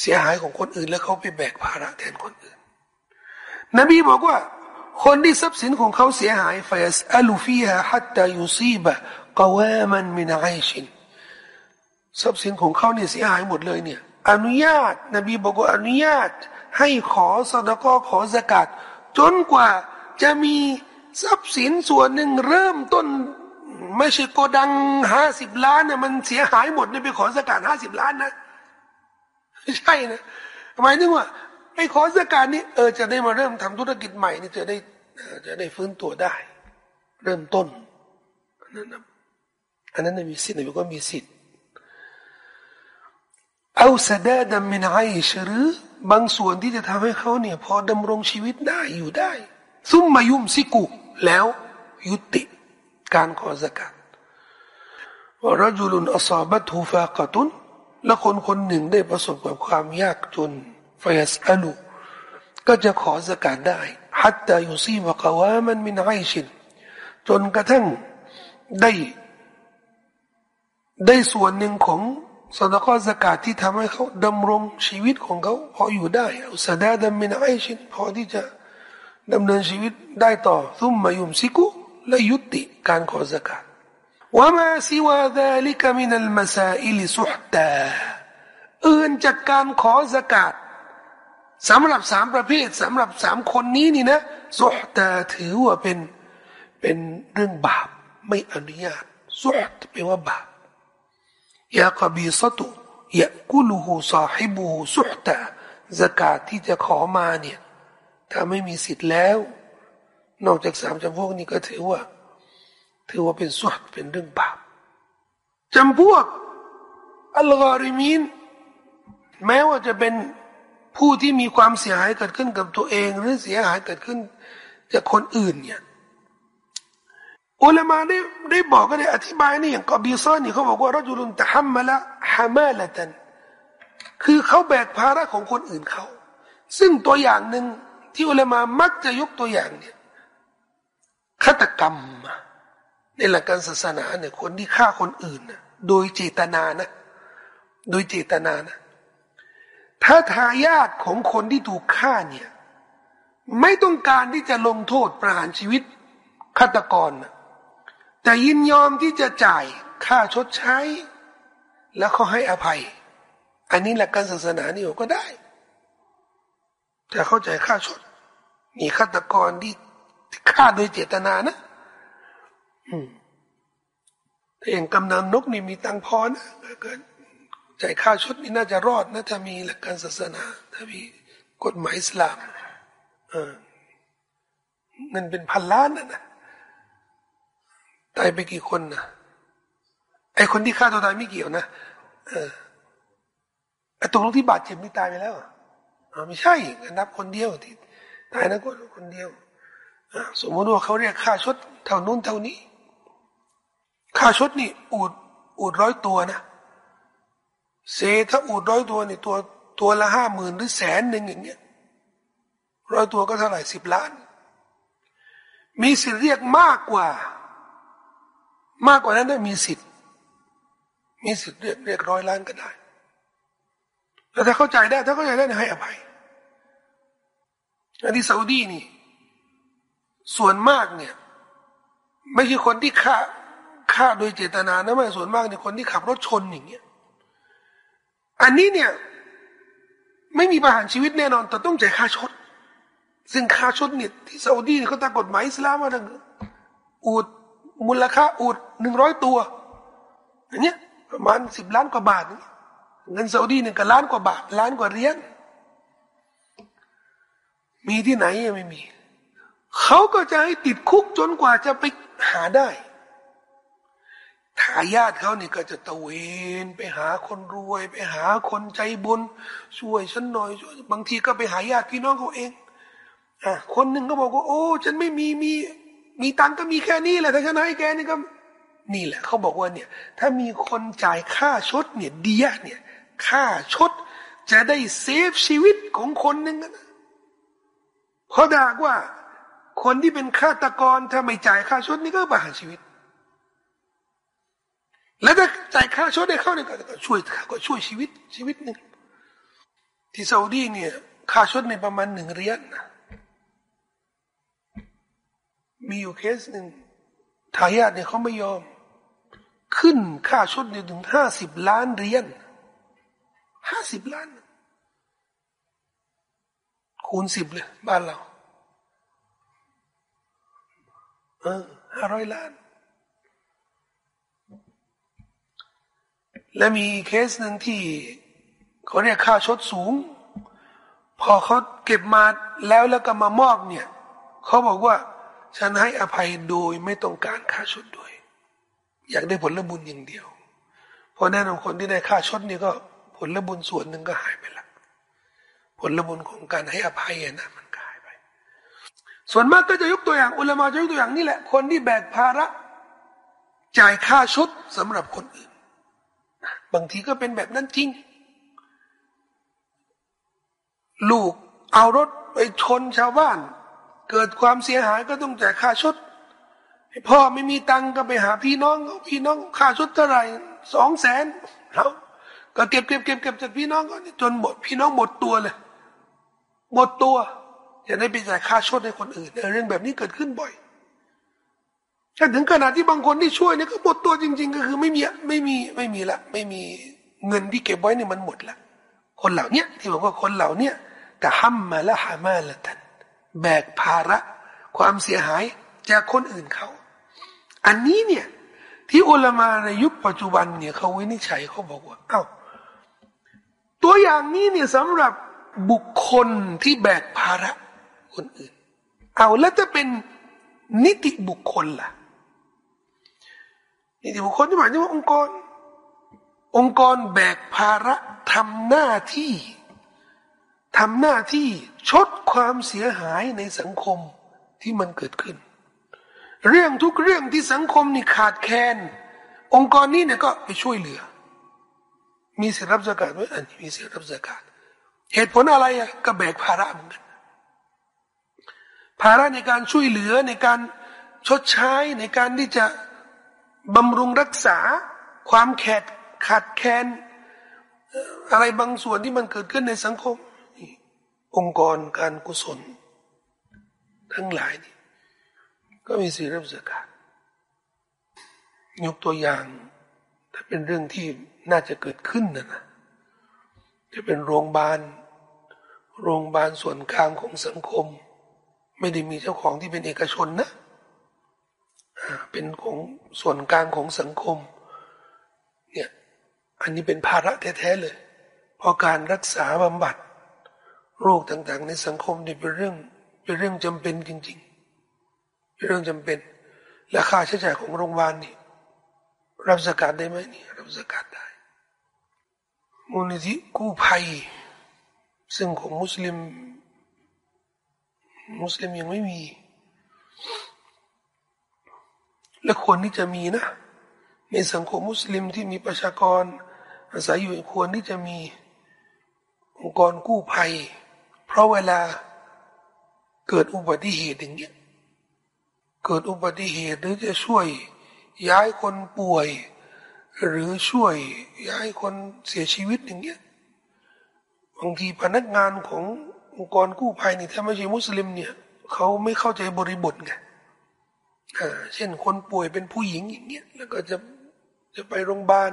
A: เสียหายของคนอื่นแล้วเขาไปแบกภาระแทนคนอื่น นบีบอกว่า คนที่ทรัพย์สินของเขาเสียหายฟยสอลูฟีฮะฮัตตายุซีบะกวามันมินไอชิน ทรัพย์สินของเขาเนี่ยเสียหายหมดเลยเนี่ย อนุญาต นบีบอกว่าอนุญาต ให้ขอสดก็ขอสกัดจนกว่าจะมีทรัพย์สินส่วนหนึ่งเริ่มต้น ไม่ใช่โกดังห้าสิบล้านเนี่ยมันเสียหายหมดเนี่ยไปขอสกัดห้าสิบล้านนะไม่ใช่นะหมายถึงว่าไอ้ขอสกัดนี่เออจะได้มาเริ่มทำธุรกิจใหม่นี่จะได้จะได้ฟื้นตัวได้ เริ่มต้นอันนั้นอันนั้นมีสิทธิ์นบีก็มีสิทธิ์ เอาสดาดมินไอชหรือบางส่วนที่จะทำให้เขาเนี่ย พอดำรงชีวิตได้อยู่ได้ ซุมมายุมซิกุ แล้วยุติการขอสกัดว่ารจุลุนอสาบัตูฟากตุนและคนคนหนึ่งได้ประสบกับความยากจนฟยัสอลุก็จะขอสกัดได้ฮัตตายุซีบกวามันมินไอชินจนกระทั่งได้ ได้ส่วนหนึ่งของ เศาะดะเกาะฮ์ซะกาตที่ทำให้เขาดำรงชีวิตของเขาพออยู่ได้أو سدادا من عيش พอที่จะดำเนินชีวิตได้ต่อثم يمسك และยุติการขอสกาดว่ามาซิวาดาลิกมินัลมาซาอิลิสุฮตาอื่นจากการขอสกาดสำหรับสามประเภทสำหรับสามคนนี้นี่นะสุฮตาถือว่าเป็นเป็นเรื่องบาปไม่อนุญาตสุฮตแปลว่าบาป ยากบีสตุยะกุลูหูสาฮิบูสุฮตาสกาดที่จะขอมาเนี่ยถ้าไม่มีสิทธิ์แล้ว นอกจากสามจำพวกนี้ก็ถือว่า ถือว่าเป็นสุฮเป็นเรื่องบาปจำพวกอัลกอริมีนแม้ว่าจะเป็นผู้ที่มีความเสียหายเกิดขึ้นกับตัวเอง หรือเสียหายเกิดขึ้นจากคนอื่นเนี่ย อุลามาได้ได้บอกก็ได้อธิบายนี่อย่างกอบีซอนนี่เขาบอกว่ารจุลุนตะฮัมมะละฮามาละตันคือเขาแบกภาระของคนอื่นเขา ซึ่งตัวอย่างหนึ่งที่อุลามามักจะยกตัวอย่างเนี่ยฆาตกรรมในหลักการศาสนาเนี่ยคนที่ฆ่าคนอื่นนะโดยเจตนานะ โดยเจตนานะ ถ้าทายาทของคนที่ถูกฆ่าเนี่ย ไม่ต้องการที่จะลงโทษประหารชีวิตฆาตกรนะ แต่ยินยอมที่จะจ่ายค่าชดใช้ แล้วเขาให้อภัย อันนี้หลักการศาสนานี่ก็ได้ แต่เข้าใจค่าชด มีฆาตกรที่ฆ่าโดยเจตนานะอืมแต่อย่างกำนันนกนี่มีตังพอนะเกิดจ่ายค่าชดนี่น่าจะรอดนะถ้ามีหลักการศาสนา ถ้ามีกฎหมายอิสลามเออเงินเป็นพันล้านนะนะ ตายไปกี่คนนะไอคนที่ฆ่าตัวตายไม่เกี่ยวนะเออไอตรงที่บาดเจ็บนี่ตายไปแล้วอ่าไม่ใช่นับคนเดียวที่ตายนะคนคนเดียวสมมติว่าเขาเรียกค่าชดเท่านู้นเท่านี้ค่าชดนี่อูดอูดร้อยตัวนะเซถ้าอูดร้อยตัวนี่ตัวตัวละห้าหมื่นหรือแสนหนึ่งอย่างเงี้ยร้อยตัวก็เท่าไหร่สิบล้าน มีสิทธิ์เรียกมากกว่า มากกว่านั้นได้มีสิทธิ์ มีสิทธิ์เรียกเรียกร้อยล้านก็ได้ แล้วถ้าเข้าใจได้ ถ้าเข้าใจได้ให้อภัยอันที่ซาอุดีนี่ ส่วนมากเนี่ย ไม่ใช่คนที่ฆ่าฆ่าโดยเจตนานะไม่ส่วนมากเนี่ยคนที่ขับรถชนอย่างเงี้ยอันนี้เนี่ย ไม่มีประหารชีวิตแน่นอน แต่ต้องจ่ายค่าชด ซึ่งค่าชดเนี่ยที่ซาอุดีเขาตั้งกฎหมายอิสลามมาทั้งอูด มูลค่าอูดหนึ่งร้อยตัวอย่างเงี้ยประมาณสิบล้านกว่าบาทเงินซาอุดีหนึ่งก็ล้านกว่าบาท ล้านกว่าเหรียญมีที่ไหนยังไม่มี เขาก็จะให้ติดคุกจนกว่าจะไปหาได้ทายาทเขาเนี่ก็จะตะเวนไปหาคนรวย ไปหาคนใจบุญช่วยฉันหน่อยช่วยบางทีก็ไปหาญาติพี่น้องเขาเองอะคนหนึ่งก็บอกว่า โอ้ ฉันไม่มีมี มีตังก็มีแค่นี้แหละถ้าฉันให้แกนี่ก็ นี่แหละเขาบอกว่าเนี่ย ถ้ามีคนจ่ายค่าชดเนี่ยเดียเนี่ยค่าชด จะได้เซฟชีวิตของคนหนึ่งนะเพราะดากว่า คนที่เป็นฆาตกรถ้าไม่จ่ายค่าชดนี่ก็ประหารชีวิต แล้วถ้าจ่ายค่าชดได้เข้าเนี่ยก็ช่วยก็ช่วยชีวิตชีวิตหนึ่งที่ซาอุดีเนี่ย ค่าชดในประมาณหนึ่งเรียนนะ มีอยู่เคสหนึ่งทายาทเนี่ยเขาไม่ยอม ขึ้นค่าชุดเนี่ยถึงห้าสิบล้านเหรียญห้าสิบล้าน คูณสิบเลยบ้านเรา เออห้าร้อยล้าน และมีเคสหนึ่งที่เขาเรียกค่าชดสูง พอเขาเก็บมาแล้วแล้วก็มามอบเนี่ย เขาบอกว่า ฉันให้อภัยโดยไม่ต้องการค่าชดด้วย อยากได้ผลบุญอย่างเดียว เพราะแน่นอนคนที่ได้ค่าชดนี่ก็ผลบุญส่วนหนึ่งก็หายไปละผลบุญของการให้อภัยนะมันก็หายไป ส่วนมากก็จะยกตัวอย่าง อุลามาจะยกตัวอย่างนี่แหละ คนที่แบกภาระ จ่ายค่าชดสำหรับคนอื่นบางทีก็เป็นแบบนั้นจริง ลูกเอารถไปชนชาวบ้าน เกิดความเสียหายก็ต้องจ่ายค่าชุดพ่อไม่มีตังก็ไปหาพี่น้องพี่น้องค่าชดเท่าไหร่สองแสนเขาก็เก็บเก็บเก็บเก็บจากพี่น้องก็จนหมดพี่น้องหมดตัวเลยหมดตัวจะได้ไปจ่ายค่าชดให้คนอื่นเรื่องแบบนี้เกิดขึ้นบ่อยถ้าถึงขนาดที่บางคนที่ช่วยเนี่ยก็หมดตัวจริง ๆ ก็คือไม่มีไม่มีไม่มีละไม่มีเงินที่เก็บไว้เนี่ยมันหมดละคนเหล่านี้ที่บอกว่าคนเหล่านี้แต่ห้ามมาละหามาละทัน แบกภาระ ความเสียหายจากคนอื่นเขา อันนี้เนี่ย ที่อุลามาในยุคปัจจุบันเนี่ยเขาวินิจฉัยเขาบอกว่า เอา้า ตัวอย่างนี้เนี่ยสำหรับบุคคลที่แบกภาระคนอื่น เอาแล้วจะเป็นนิติบุคคลล่ะ นิติบุคคลที่หมายถึงว่าองค์กร องค์กรแบกภาระทำหน้าที่ ทำหน้าที่ชดความเสียหายในสังคมที่มันเกิดขึ้น เรื่องทุกเรื่องที่สังคมนี่ขาดแคลนองค์กรนี้เนี่ยก็ไปช่วยเหลือ มีสิทธิรับสกาดไหมอันนี้มีสิทธิรับสกาดเหตุผลอะไรอะก็แบกภาระเหมือนกันภาระในการช่วยเหลือในการชดใช้ในการที่จะบำรุงรักษาความแขดขาดแคลนอะไรบางส่วนที่มันเกิดขึ้นในสังคม องค์กรการกุศล ทั้งหลายนี่ก็มีสิทธิรับสกาดยกตัวอย่าง ถ้าเป็นเรื่องที่น่าจะเกิดขึ้นนะนะจะเป็นโรงพยาบาล โรงพยาบาลส่วนกลางของสังคม ไม่ได้มีเจ้าของที่เป็นเอกชนนะ เป็นของส่วนกลางของสังคม เนี่ย อันนี้เป็นภาระแท้ๆเลย เพราะการรักษาบำบัด โรคต่างๆ ในสังคมนี่เป็นเรื่อง เป็นเรื่องจำเป็นจริงๆเป็นเรื่องจำเป็น และค่าใช้จ่ายของโรงพยาบาลนี่รับสกัดได้ไหมนี่รับสกัดได้ มูลนิธิกู้ภัย ซึ่งของมุสลิม มุสลิมยังไม่มี และควรที่จะมีนะ ในสังคมมุสลิมที่มีประชากรอาศัยอยู่ควรที่จะมีองค์กรกู้ภัย ราะเวลาเกิดอุบัติเหตุอย่างเงี้ยเกิดอุบัติเหตุหรือจะช่วย ย้ายคนป่วย หรือช่วยย้ายคนเสียชีวิตอย่างเงี้ยบางทีพนักงานขององค์กรกู้ภัยนี่ถ้าไม่ใช่มุสลิมเนี่ยเขาไม่เข้าใจบริบทไงเช่นคนป่วยเป็นผู้หญิงอย่างเงี้ยแล้วก็จะจะไปโรงพยาบาล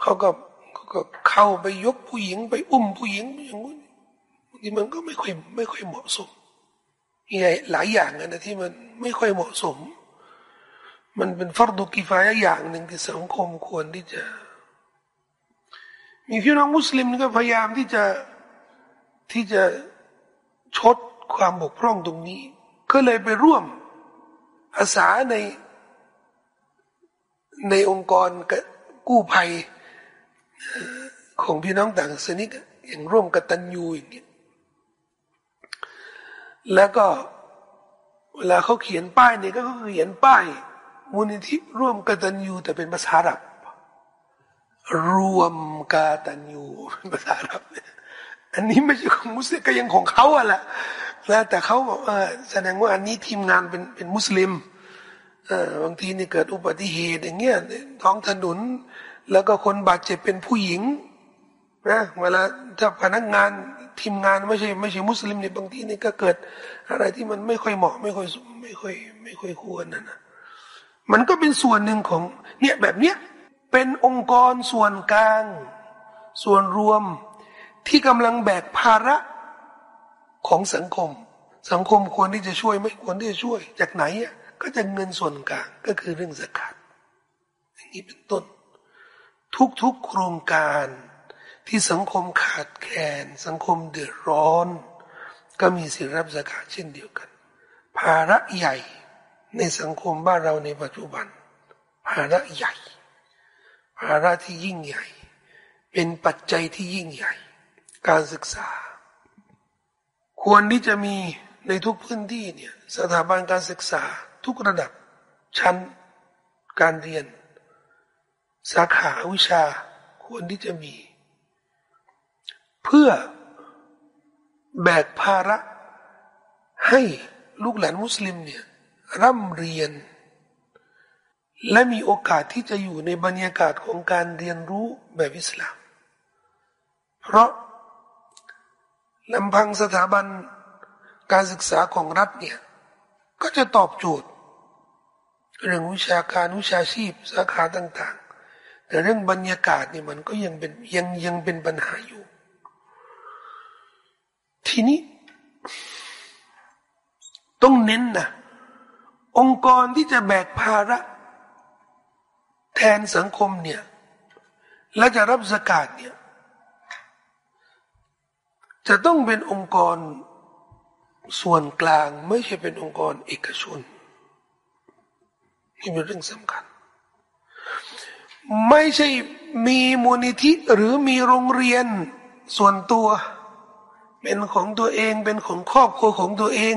A: เขาก็เขาก็เข้าไปยกผู้หญิงไปอุ้มผู้หญิงอย่างงี้บางที มันก็ไม่ค่อยไม่ค่อยเหมาะสมมีหลายอย่างนะที่มันไม่ค่อยเหมาะสม มันเป็นฟัรดุกิฟายอย่างหนึ่งที่สังคมควรที่จะ มีพี่น้องมุสลิมก็พยายามที่จะที่จะชดความบกพร่องตรงนี้ ก็เลยไปร่วมอาสาในในองค์กรกู้ภัยของพี่น้องต่างศาสนิกอย่างร่วมกตัญญูอย่างเงี้ย แล้วก็เวลาเขาเขียนป้ายเนี่ยก็เขียนป้าย มูลนิธิร่วมกตัญญูแต่เป็นภาษาอาหรับรวมกาตัญญูเป็นภาษาอาหรับอันนี้ไม่ใช่ของมุสลิมก็ยังของเขาอะแหละนะแต่เขาบอกเออแสดงว่าอันนี้ทีมงานเป็นเป็นมุสลิมเออบางทีนี่เกิดอุบัติเหตุอย่างเงี้ยท้องถนนแล้วก็คนบาดเจ็บเป็นผู้หญิงนะเวลาถ้าพนักงาน ทีมงานไม่ใช่ไม่ใช่มุสลิมเนี่ยบางทีนี่ก็เกิด อะไรที่มันไม่ค่อยเหมาะไม่ค่อยไม่ค่อยไม่ค่อยควรนะนะมันก็เป็นส่วนหนึ่งของเนี่ยแบบเนี้ยเป็นองค์กรส่วนกลาง ส่วนรวมที่กำลังแบกภาระของสังคม สังคมควรที่จะช่วยไม่ควรที่จะช่วย จากไหนอะก็จะเงินส่วนกลางก็คือเรื่องสกัดอย่างนี้เป็นต้น ทุกๆโครงการ ที่สังคมขาดแคลนสังคมเดือดร้อน ก็มีสิทธิรับสกัดเช่นเดียวกัน ภาระใหญ่ในสังคมบ้านเราในปัจจุบัน ภาระใหญ่ ภาระที่ยิ่งใหญ่ เป็นปัจจัยที่ยิ่งใหญ่ การศึกษา ควรที่จะมีในทุกพื้นที่เนี่ยสถาบันการศึกษาทุกระดับ ชั้นการเรียน สาขาวิชาควรที่จะมี เพื่อแบกภาระให้ลูกหลานมุสลิมเนี่ยร่ำเรียน และมีโอกาสที่จะอยู่ในบรรยากาศของการเรียนรู้แบบอิสลาม เพราะลำพังสถาบันการศึกษาของรัฐเนี่ยก็จะตอบโจทย์ เรื่องวิชาการวิชาชีพสาขาต่าง ๆ แต่เรื่องบรรยากาศเนี่ยมันก็ยังเป็นยังยังเป็นปัญหาอยู่ ทีนี้ ต้องเน้นนะองค์กรที่จะแบกภาระ แทนสังคมเนี่ย และจะรับสกาดเนี่ย จะต้องเป็นองค์กรส่วนกลางไม่ใช่เป็นองค์กรเอกชนนี่เป็นเรื่องสำคัญ ไม่ใช่มีมูลนิธิหรือมีโรงเรียนส่วนตัว เป็นของตัวเอง เป็นของครอบครัวของตัวเอง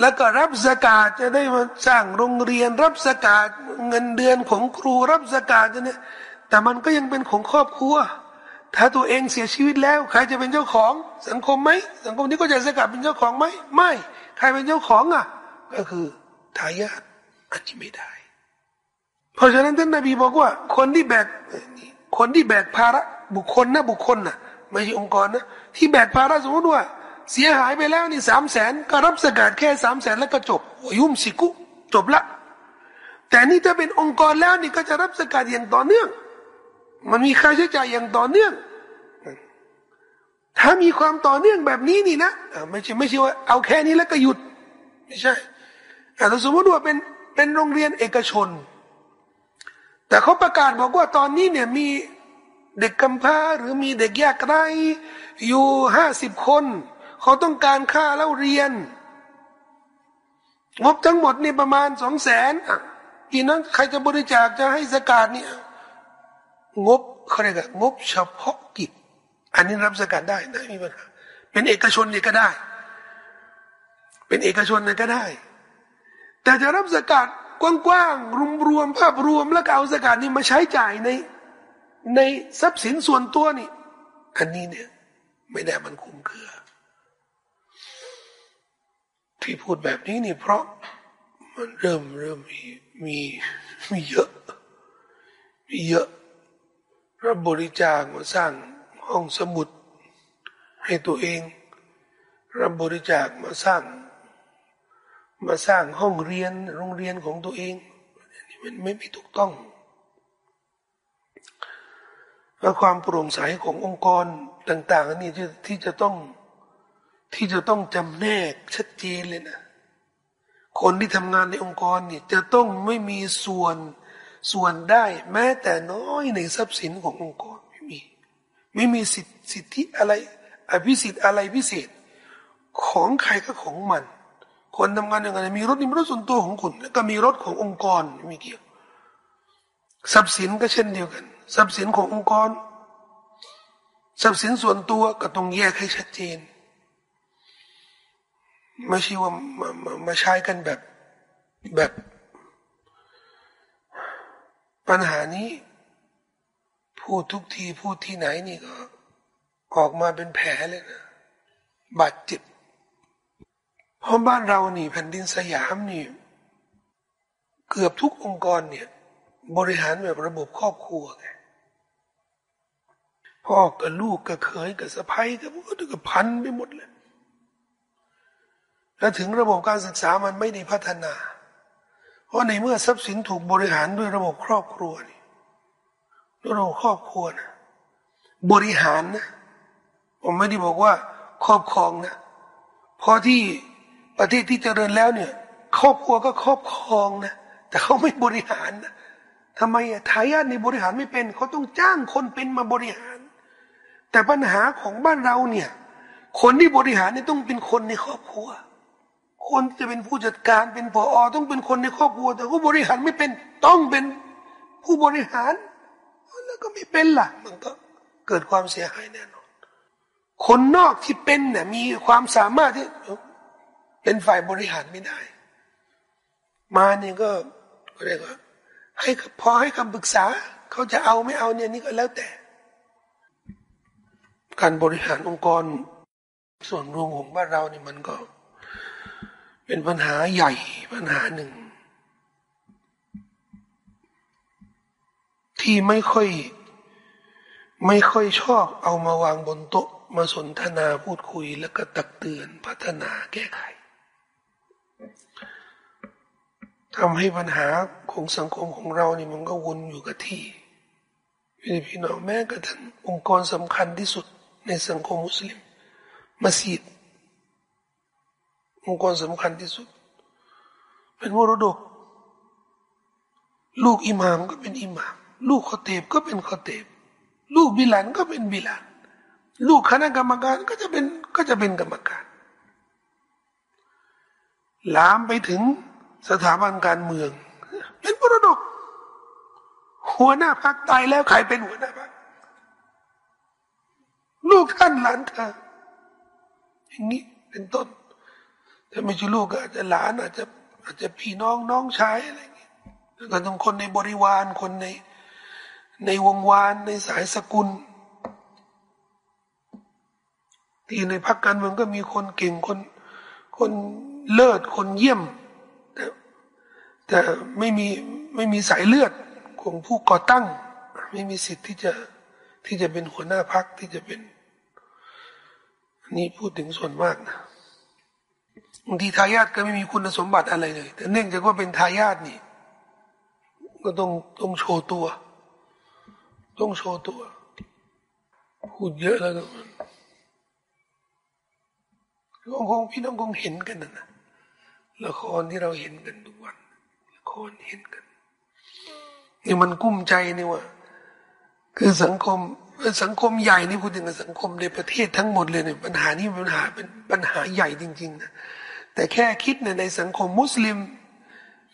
A: แล้วก็รับสกาดจะได้มาสร้างโรงเรียน รับสกาดเงินเดือนของครู รับสกาดจะเนี่ยแต่มันก็ยังเป็นของครอบครัว ถ้าตัวเองเสียชีวิตแล้ว ใครจะเป็นเจ้าของสังคมไหมสังคมนี้ก็จะสกัดเป็นเจ้าของไหมไม่ใครเป็นเจ้าของอะ ก็คือทายาทอันที่ไม่ได้ เพราะฉะนั้นท่านนบีบอกว่า คนที่แบกคนที่แบกภาระบุคคลนะบุคคลนะไม่ใช่องค์กรนะ ที่แบกภาระสมมติว่า เสียหายไปแล้วนี่สามแสนก็รับสกัดแค่สามแสนแล้วก็จบยุ่มสิกุจบละ แต่นี่ถ้าเป็นองค์กรแล้วนี่ก็จะรับสกัดอย่างต่อเนื่อง มันมีค่าใช้จ่ายอย่างต่อเนื่อง ถ้ามีความต่อเนื่องแบบนี้นี่นะไม่ใช่ไม่ใช่ว่าเอาแค่นี้แล้วก็หยุด ไม่ใช่แต่สมมติว่าเป็นเป็นโรงเรียนเอกชน แต่เขาประกาศบอกว่าตอนนี้เนี่ยมีเด็กกำพร้าหรือมีเด็กยากไร้ อยู่ห้าสิบคน เขาต้องการค่าเล่าเรียน งบทั้งหมดนี่ประมาณสองแสนพี่น้องใครจะบริจาคจะให้สกาดเนี่ยงบเขาเรียกงบเฉพาะกิจ อันนี้รับสกัดได้นะมีปัญหาเป็นเอกชนเนี่ยก็ได้ เป็นเอกชนเนี่ยก็ได้ แต่จะรับสกัดกว้างๆรวมรวมภาพรวมแล้วก็เอาสกัดนี้มาใช้จ่ายในในทรัพย์สินส่วนตัวนี่อันนี้เนี่ย ไม่ได้มันคุ้มเคือ ที่พูดแบบนี้นี่เพราะมันเริ่มเริ่มมีมีมีเยอะ มีเยอะรับบริจาคมาสร้างห้องสมุดให้ตัวเอง รับบริจาคมาสร้าง มาสร้างห้องเรียนโรงเรียนของตัวเองนี่มันไม่ไม่ถูกต้อง และความโปร่งใสขององค์กรต่าง ๆ นี่ที่จะต้องที่จะต้องจำแนกชัดเจนเลยนะ คนที่ทำงานในองค์กรเนี่ยจะต้องไม่มีส่วนส่วนได้ แม้แต่น้อยในทรัพย์สินขององค์กรไม่มี ไม่มีสิทธิสิทธิอะไร อภิสิทธิ์อะไรพิเศษ ของใครก็ของมัน คนทำงานอย่างไรมีรถมีรถส่วนตัวของคุณ แล้วก็มีรถขององค์กรไม่เกี่ยว ทรัพย์สินก็เช่นเดียวกัน ทรัพย์สินขององค์กร ทรัพย์สินส่วนตัวก็ต้องแยกให้ชัดเจน ไม่ใช่ว่ามามามาใช้กันแบบแบบ ปัญหานี้ พูดทุกทีพูดที่ไหนนี่ก็ ออกมาเป็นแผลเลยนะบาดเจ็บเพราะบ้านเรานี่แผ่นดินสยามนี่ เกือบทุกองค์กรเนี่ย บริหารแบบระบบครอบครัวไง พ่อกับลูกกับเขยกับสะพ้ยกับก็ถึงกับพันไปหมดเลยแล้วถึงระบบการศึกษามันไม่ได้พัฒนา เพราะในเมื่อทรัพย์สินถูกบริหารด้วยระบบครอบครัวนี่ด้วยระบบครอบครัวนะบริหารนะผมไม่ได้บอกว่าครอบครองนะพอที่ประเทศที่เจริญแล้วเนี่ย ครอบครัวก็ครอบครองนะแต่เขาไม่บริหารนะทำไมอะทายาทในบริหารไม่เป็น เขาต้องจ้างคนเป็นมาบริหาร แต่ปัญหาของบ้านเราเนี่ย คนที่บริหารเนี่ยต้องเป็นคนในครอบครัว คนจะเป็นผู้จัดการเป็นผอต้องเป็นคนในครอบครัว แต่ผู้บริหารไม่เป็นต้องเป็นผู้บริหาร แล้วก็ไม่เป็นล่ะ มันก็เกิดความเสียหายแน่นอน คนนอกที่เป็นเนี่ยมีความสามารถที่เป็นฝ่ายบริหารไม่ได้ มาเนี่ยก็เรียกว่าให้พอให้คำปรึกษา เขาจะเอาไม่เอาเนี่ยนี่ก็แล้วแต่ การบริหารองค์กร ส่วนรวมของบ้านเราเนี่ยมันก็ เป็นปัญหาใหญ่ปัญหาหนึ่ง ที่ไม่ค่อย ไม่ค่อยชอบเอามาวางบนโต๊ะมาสนทนาพูดคุยแล้วก็ตักเตือนพัฒนาแก้ไขทำให้ปัญหาของสังคมของเราเนี่ยมันก็วนอยู่กับที่พี่น้องแม้กระทั่งองค์กรสำคัญที่สุด ในสังคมมุสลิมมัสยิดองค์กรสำคัญที่สุด เป็นมรดก ลูกอิหมามก็เป็นอิหมาม ลูกขอเตบก็เป็นขอเตบ ลูกบิลันก็เป็นบิลันลูกคณะกรรมการก็จะเป็นก็จะเป็นกรรมการ ลามไปถึงสถาบันการเมือง เป็นมรดก หัวหน้าพักตายแล้วใครเป็นหัวหน้าพัก ลูกท่านหลานเธออย่างนี้เป็นต้นถ้าไม่ใช่ลูกอาจจะหลานอาจจะอาจจะพี่น้องน้องชายอะไรอย่างนี้แล้วก็ต้องคนในบริวารคนใน ในวงวานในสายสกุล ที่ในพักการเมืองก็มีคนเก่งคน คนเลิศคนเยี่ยม แต่แต่ไม่มีไม่มีสายเลือดของผู้ก่อตั้ง ไม่มีสิทธิ์ที่จะที่จะเป็นหัวหน้าพักที่จะเป็น นี่พูดถึงส่วนมากนะบางทีทายาทก็ไม่มีคุณสมบัติอะไรเลย แต่เนื่องจากว่าเป็นทายาทนี่ ก็ต้องต้องโชว์ตัว ต้องโชว์ตัว พูดเยอะแล้วก็คงพี่น้องคงเห็นกันนะนะละครที่เราเห็นกันทุกวันละครเห็นกันนี่มันกุ้มใจนี่ว่า คือสังคม สังคมใหญ่นี่พูดถึงสังคมในประเทศทั้งหมดเลยเนี่ยปัญหานี้ปัญหาเป็นปัญหาใหญ่จริงๆนะแต่แค่คิดในในสังคมมุสลิม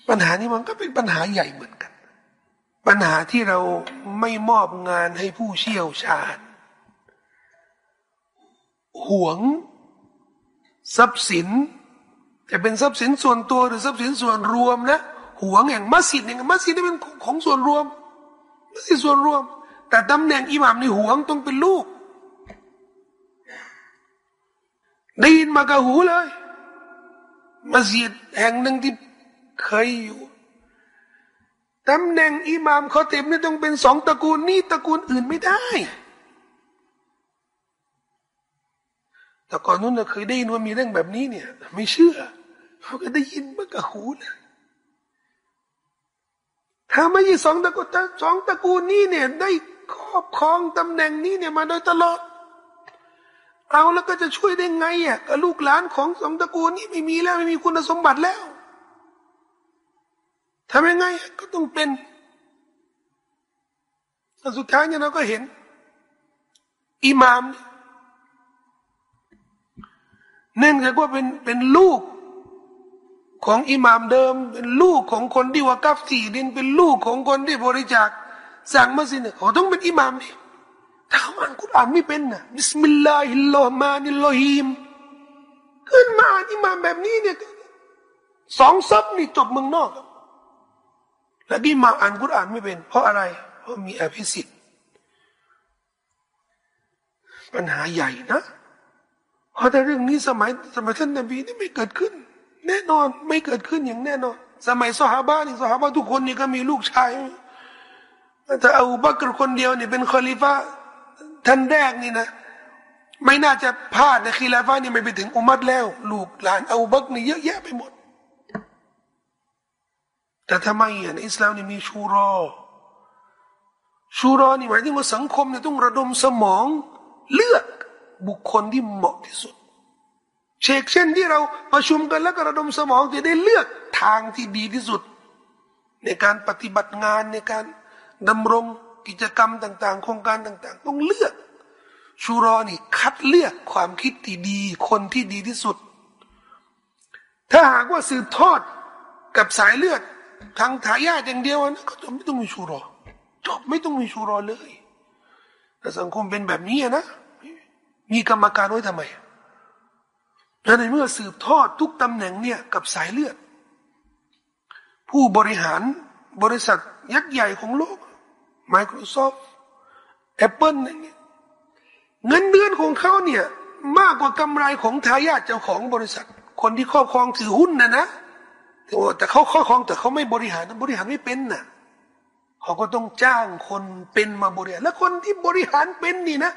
A: ปัญหานี้มันก็เป็นปัญหาใหญ่เหมือนกัน ปัญหาที่เราไม่มอบงานให้ผู้เชี่ยวชาญหวง ทรัพย์สินจะเป็นทรัพย์สินส่วนตัวหรือทรัพย์สินส่วนรวมนะหวงอย่างมัสยิดอย่างมัสยิดนี่เป็นของส่วนรวมมัสยิดส่วนรวม แต่ตำแหน่งอิหมามในหวงต้องเป็นลูก ได้ยินมากระหูเลยมัสยิดแห่งหนึ่งที่เคยอยู่ตำแหน่งอิหมามเขาเต็มนี่ต้องเป็นสองตระกูลนี่ตระกูลอื่นไม่ได้ แต่ก่อนนู้นเราเคยได้ยินว่ามีเรื่องแบบนี้เนี่ย ไม่เชื่อเขาก็ได้ยินมากระหูเลยถ้าไม่ใช่สองตระกูลสองตระกูลนี้เนี่ยได้ ครอบครองตำแหน่งนี้เนี่ยมาโดยตลอด เอาแล้วก็จะช่วยได้ไงอะกับลูกหลานของสองตระกูลนี้ไม่มีแล้วไม่มีคุณสมบัติแล้วทำยังไงก็ต้องเป็นสุดท้ายเนี่ยเราก็เห็น อิหมามเนื่องจากว่าเป็นเป็นลูกของอิหมามเดิม เป็นลูกของคนที่วะกัฟที่ดิน เป็นลูกของคนที่บริจาค สร้างมัสยิดเนี่ยเขาต้องเป็นอิหมามดิถ้าเขาอ่านกุรอานไม่เป็นนะبسم الله الرحمن الرحيم ขึ้นมาอ่านอิหมามแบบนี้เนี่ยสองซัฟนี่จบเมืองนอกแล้วอิหมามอ่านกุรอานไม่เป็น เพราะอะไร เพราะมีอภิสิทธิ์ปัญหาใหญ่นะ เพราะแต่เรื่องนี้สมัยสมัยท่านนบีนี่ไม่เกิดขึ้น แน่นอนไม่เกิดขึ้นอย่างแน่นอน สมัยสหาบ้านี่สหาบ้าทุกคนนี่ก็มีลูกชาย ถ้าอาบักรคนเดียวเนี่ยเป็นคอลิฟ้าท่านแรกนี่นะ ไม่น่าจะพลาดในคีลาฟ้านี่ไม่ไปถึงอุมัดแล้ว ลูกหลานอาบักนี่เยอะแยะไปหมด แต่ทำไมอะในอิสลามนี่มีชูรอ ชูรอนี่หมายถึงว่าสังคมเนี่ยต้องระดมสมอง เลือกบุคคลที่เหมาะที่สุดเชกเช่นที่เราประชุมกันแล้วก็ระดมสมองจะได้เลือกทางที่ดีที่สุด ในการปฏิบัติงานในการ ดำรงกิจกรรมต่างๆ โครงการต่างๆ ต้องเลือก ชูรอนี่คัดเลือกความคิดที่ดี คนที่ดีที่สุด ถ้าหากว่าสืบทอดกับสายเลือดทางทายาทอย่างเดียวนะก็จะไม่ต้องมีชูรอจบไม่ต้องมีชูรอเลยแต่สังคมเป็นแบบนี้นะ มีกรรมการไว้ทำไมและในเมื่อสืบทอดทุกตำแหน่งเนี่ยกับสายเลือด ผู้บริหารบริษัทยักษ์ใหญ่ของโลก Microsoft Apple เนี่ยเงินเดือนของเขาเนี่ย มากกว่ากำไรของทายาทเจ้าของบริษัท คนที่ครอบครองถือหุ้นนะนะแต่เขาครอบครองแต่เขาไม่บริหารบริหารไม่เป็นน่ะเขาก็ต้องจ้างคนเป็นมาบริหาร และคนที่บริหารเป็นนี่นะ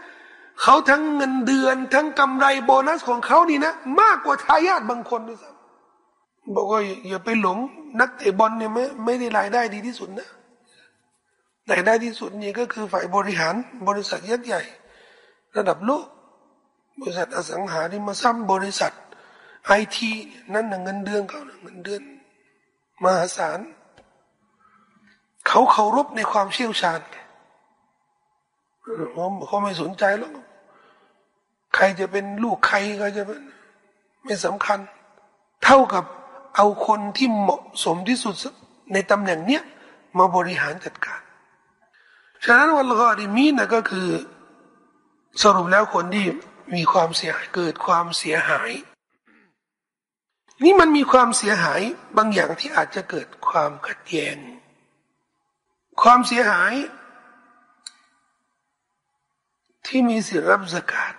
A: เขาทั้งเงินเดือน ทั้งกำไรโบนัสของเขานี่นะ มากกว่าทายาทบางคนด้วยซ้ำบอกว่าอย่าไปหลงนักเตะบอลเนี่ยไม่ไม่ได้รายได้ดีที่สุดนะ รายได้ที่สุดนี่ก็คือฝ่ายบริหารบริษัทยักษ์ใหญ่ ระดับโลกบริษัทอสังหาริมทรัพย์บริษัทไอทีนั่นเงินเดือนเขาเงินเดือนมหาศาลเขาเคารพในความเชี่ยวชาญเขาไม่สนใจหรอกใครจะเป็นลูกใครก็จะเป็นไม่สำคัญ เท่ากับเอาคนที่เหมาะสมที่สุดในตำแหน่งเนี้ยมาบริหารจัดการ ฉะนั้นวันลกอดีมีนะก็คือสรุปแล้วคนที่มีความเสียหายเกิดความเสียหาย นี่มันมีความเสียหายบางอย่างที่อาจจะเกิดความขัดแย้งความเสียหาย ที่มีสิรับสกาด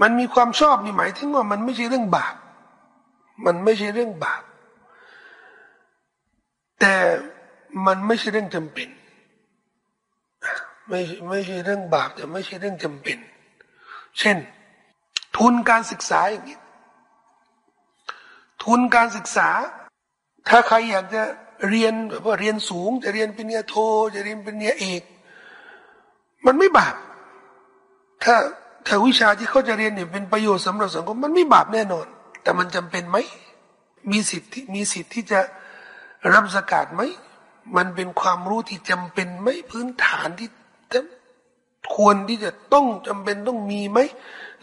A: มันมีความชอบนี่หมายถึงว่ามันไม่ใช่เรื่องบาปมันไม่ใช่เรื่องบาปแต่มันไม่ใช่เรื่องจำเป็น ไม่ไม่ใช่เรื่องบาปแต่ไม่ใช่เรื่องจำเป็น เช่น ทุนการศึกษาอย่างนี้ทุนการศึกษา ถ้าใครอยากจะเรียนแบบว่าเรียนสูง จะเรียนปริญญาโท จะเรียนปริญญาเอก มันไม่บาป ถ้าถ้าวิชาที่เขาจะเรียนเนี่ยเป็นประโยชน์สำหรับสังคมมันไม่บาปแน่นอน แต่มันจำเป็นไหมมีสิทธิ์มีสิทธิ์ที่จะรับสกาดไหมมันเป็นความรู้ที่จำเป็นไหมพื้นฐานที่ ควรที่จะต้องจำเป็นต้องมีไหม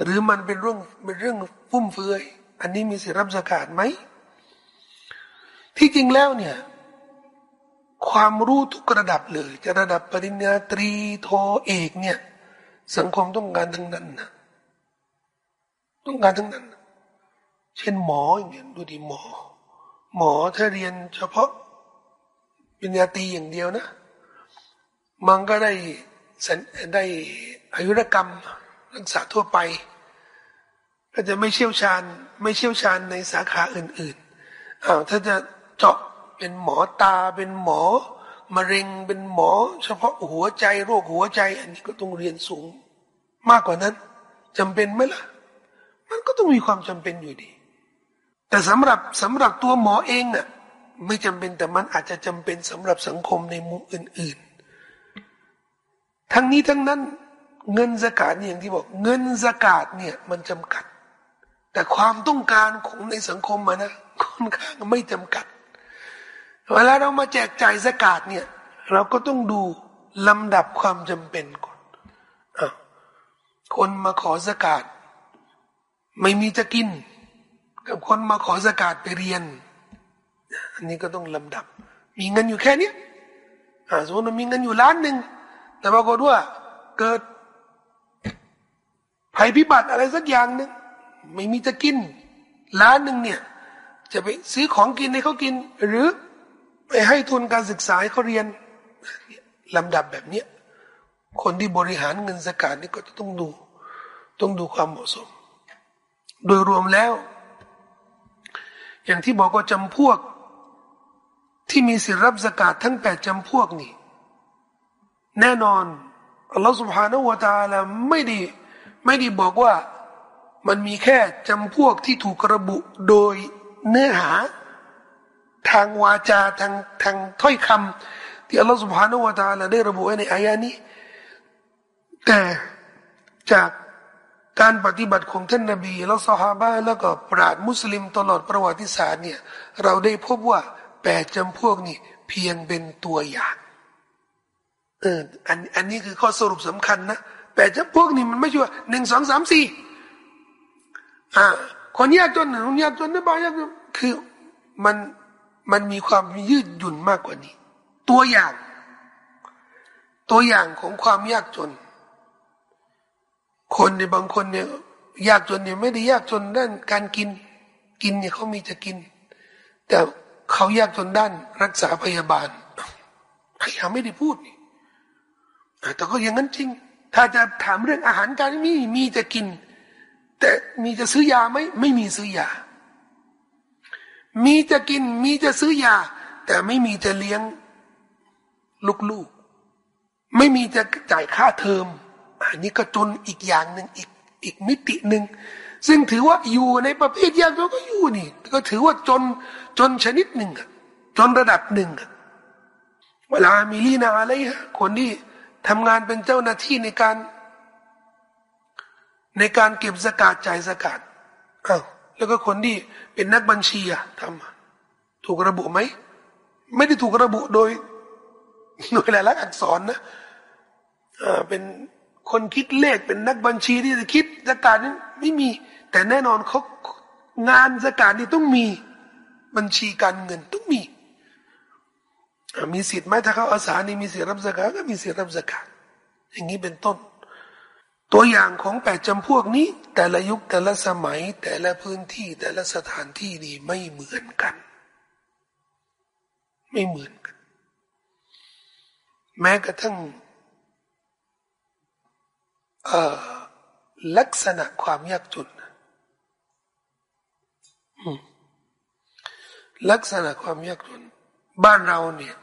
A: หรือมันเป็นเรื่องเป็นเรื่องฟุ่มเฟือย อันนี้มีสิทธิ์รับสกาดไหม ที่จริงแล้วเนี่ย ความรู้ทุกระดับเลย จะระดับปริญญาตรีโทเอกเนี่ย สังคมต้องการทั้งนั้นนะต้องการทั้งนั้น เช่นหมออย่างเงี้ยดูดีหมอ หมอถ้าเรียนเฉพาะปริญญาตรีอย่างเดียวนะ มันก็ได้ ได้อายุรกรรมรักษาทั่วไป ก็จะไม่เชี่ยวชาญ ไม่เชี่ยวชาญในสาขาอื่นๆอ้าวถ้าจะเจาะเป็นหมอตาเป็นหมอมะเร็งเป็นหมอ เฉพาะหัวใจโรคหัวใจ อันนี้ก็ต้องเรียนสูง มากกว่านั้นจำเป็นไหมล่ะ มันก็ต้องมีความจำเป็นอยู่ดี แต่สำหรับสำหรับตัวหมอเองน่ะไม่จำเป็นแต่มันอาจจะจำเป็นสำหรับสังคมในมุมอื่น ๆ ทั้งนี้ทั้งนั้น เงินสกาดอย่างที่บอก เงินสกาดเนี่ย มันจำกัด แต่ความต้องการของในสังคมมันนะค่อนข้างไม่จำกัด เวลาเรามาแจกจ่ายสกาดเนี่ย เราก็ต้องดูลำดับความจำเป็นก่อนอคนมาขอสกาดไม่มีจะกิน กับคนมาขอสกาดไปเรียน อันนี้ก็ต้องลำดับ มีเงินอยู่แค่นี้สมมติมีเงินอยู่ล้านหนึ่ง แต่ปรากฏว่าเกิดภัยพิบัติอะไรสักอย่างหนึ่งไม่มีจะกินล้านหนึ่งเนี่ย จะไปซื้อของกินให้เขากิน หรือไปให้ทุนการศึกษาให้เขาเรียนลำดับแบบเนี้ยคนที่บริหารเงินสกาดนี่ก็จะต้องดู ต้องดูความเหมาะสม โดยรวมแล้ว อย่างที่บอกว่าจำพวก ที่มีสิทธิรับสกาดทั้งแปดจำพวกนี่ แน่นอนอัลลอฮฺสุบฮานาวะตาละไม่ได้ไม่ได้บอกว่ามันมีแค่จำพวกที่ถูกระบุโดยเนื้อหา ทางวาจาทางทางถ้อยคำที่อัลลอฮฺสุบฮานาวะตาลาได้ระบุไว้ในอายานี้ แต่จากการปฏิบัติของท่านนบี และสฮาบะแล้วก็ปราดมุสลิมตลอดประวัติศาสตร์เนี่ยเราได้พบว่าแปดจำพวกนี้เพียงเป็นตัวอย่าง เอออันอันนี้คือข้อสรุปสำคัญนะแปดจำพวกนี้มันไม่ช่ว่าหนึ่งสองสามสี่อ่าคนยากจนคนยากจนนะบายากจนคือมันมันมีความยืดหยุ่นมากกว่านี้ ตัวอย่าง ตัวอย่างของความยากจน คนในบางคนเนี่ย ยากจนเนี่ยไม่ได้ยากจนด้านการกิน กินเนี่ยเขามีจะกิน แต่เขายากจนด้านรักษาพยาบาลพยายามไม่ได้พูดนี่ แต่ก็อย่างนั้นจริง ถ้าจะถามเรื่องอาหารการมีมีจะกิน แต่มีจะซื้อยาไหมไม่มีซื้อยา มีจะกินมีจะซื้อยา แต่ไม่มีจะเลี้ยงลูกๆ ไม่มีจะจ่ายค่าเทอม อันนี้ก็จนอีกอย่างหนึ่งอีกอีกมิติหนึ่งซึ่งถือว่าอยู่ในประเภทยากจนก็อยู่นี่ ก็ถือว่าจนจนชนิดหนึ่งจนระดับหนึ่งเวลามีลีนาอะไรฮะคนที่ ทำงานเป็นเจ้าหน้าที่ในการ ในการเก็บสกาดจ่ายสกาดอ้าวแล้วก็คนที่เป็นนักบัญชีอะทำถูกระบุไหม ไม่ได้ถูกระบุโดยโดยหลายๆอักษรนะอ่าเป็นคนคิดเลขเป็นนักบัญชีที่จะคิดสกาดนี้ไม่มี แต่แน่นอนเขางานสกาดนี่ต้องมีบัญชีการเงินต้องมี มีสิทธิ์ไหมถ้าเขาอาสานี่มีสิทธิ์รับสกาก็มีสิทธิ์รับสกาอย่างนี้เป็นต้น ตัวอย่างของแปดจำพวกนี้ แต่ละยุคแต่ละสมัย แต่ละพื้นที่ แต่ละสถานที่นี่ไม่เหมือนกัน ไม่เหมือนกัน แม้กระทั่งลักษณะความยากจนลักษณะความยากจน บ้านเราเนี่ย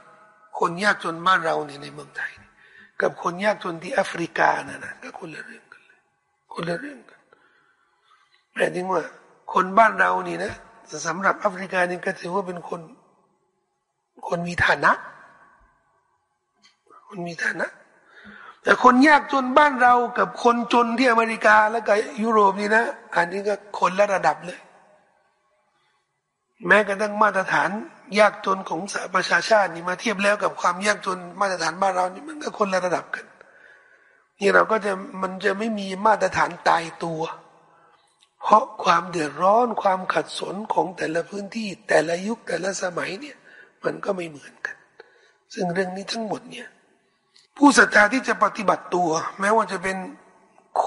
A: คนยากจนบ้านเราเนี่ยในเมืองไทย กับคนยากจนที่แอฟริกานะนะก็คนละเรื่องกันเลยคนละเรื่องกันหมายถึงว่า คนบ้านเรานี่นะสำหรับแอฟริกานี่ก็ถือว่าเป็นคน คนมีฐานะ คนมีฐานะ แต่คนยากจนบ้านเรากับคนจนที่อเมริกาแล้วก็ยุโรปนี่นะอันนี้ก็คนละระดับเลย แม้กระทั่งมาตรฐาน ยากจนของสหประชาชาตินี่มาเทียบแล้วกับความยากจนมาตรฐานบ้านเรานี่มันก็คนละระดับกัน นี่เราก็จะมันจะไม่มีมาตรฐานตายตัว เพราะความเดือดร้อนความขัดสนของแต่ละพื้นที่ แต่ละยุคแต่ละสมัยเนี่ยมันก็ไม่เหมือนกัน ซึ่งเรื่องนี้ทั้งหมดเนี่ยผู้ศรัทธาที่จะปฏิบัติตัว แม้ว่าจะเป็น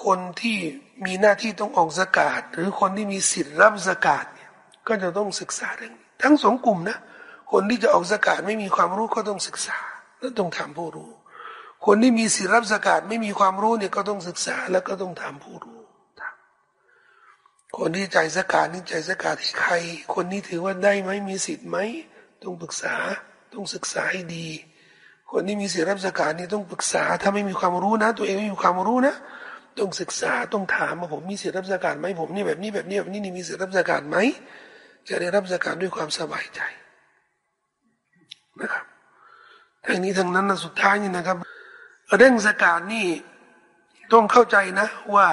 A: คนที่มีหน้าที่ต้องออกสกาดหรือคนที่มีสิทธิ์รับสกาดเนี่ยก็จะต้องศึกษาเรื่อง ทั้งสองกลุ่มนะ คนที่จะออกสกาดไม่มีความรู้ก็ต้องศึกษาแล้วต้องถามผู้รู้ คนที่มีสิทธิ์รับสกาดไม่มีความรู้เนี่ยก็ต้องศึกษาแล้วก็ต้องถามผู้รู้ คนที่ใจสกาดนี่ใจสกาดที่ใคร คนนี้ถือว่าได้ไหมมีสิทธิ์ไหมต้องปรึกษาต้องศึกษาให้ดี คนที่มีสิทธิรับสกาดนี่ต้องปรึกษาถ้าไม่มีความรู้นะ ตัวเองไม่มีความรู้นะต้องศึกษาต้องถามว่าผมมีสิทธิรับสกาดไหมผมนี่แบบนี้แบบนี้แบบนี้นี่มีสิทธิรับสกาดไหม จะได้รับสกาดด้วยความสบายใจนะครับทั้งนี้ทั้งนั้นนะสุดท้ายนี่นะครับ เรื่องสกาดนี่ต้องเข้าใจนะว่า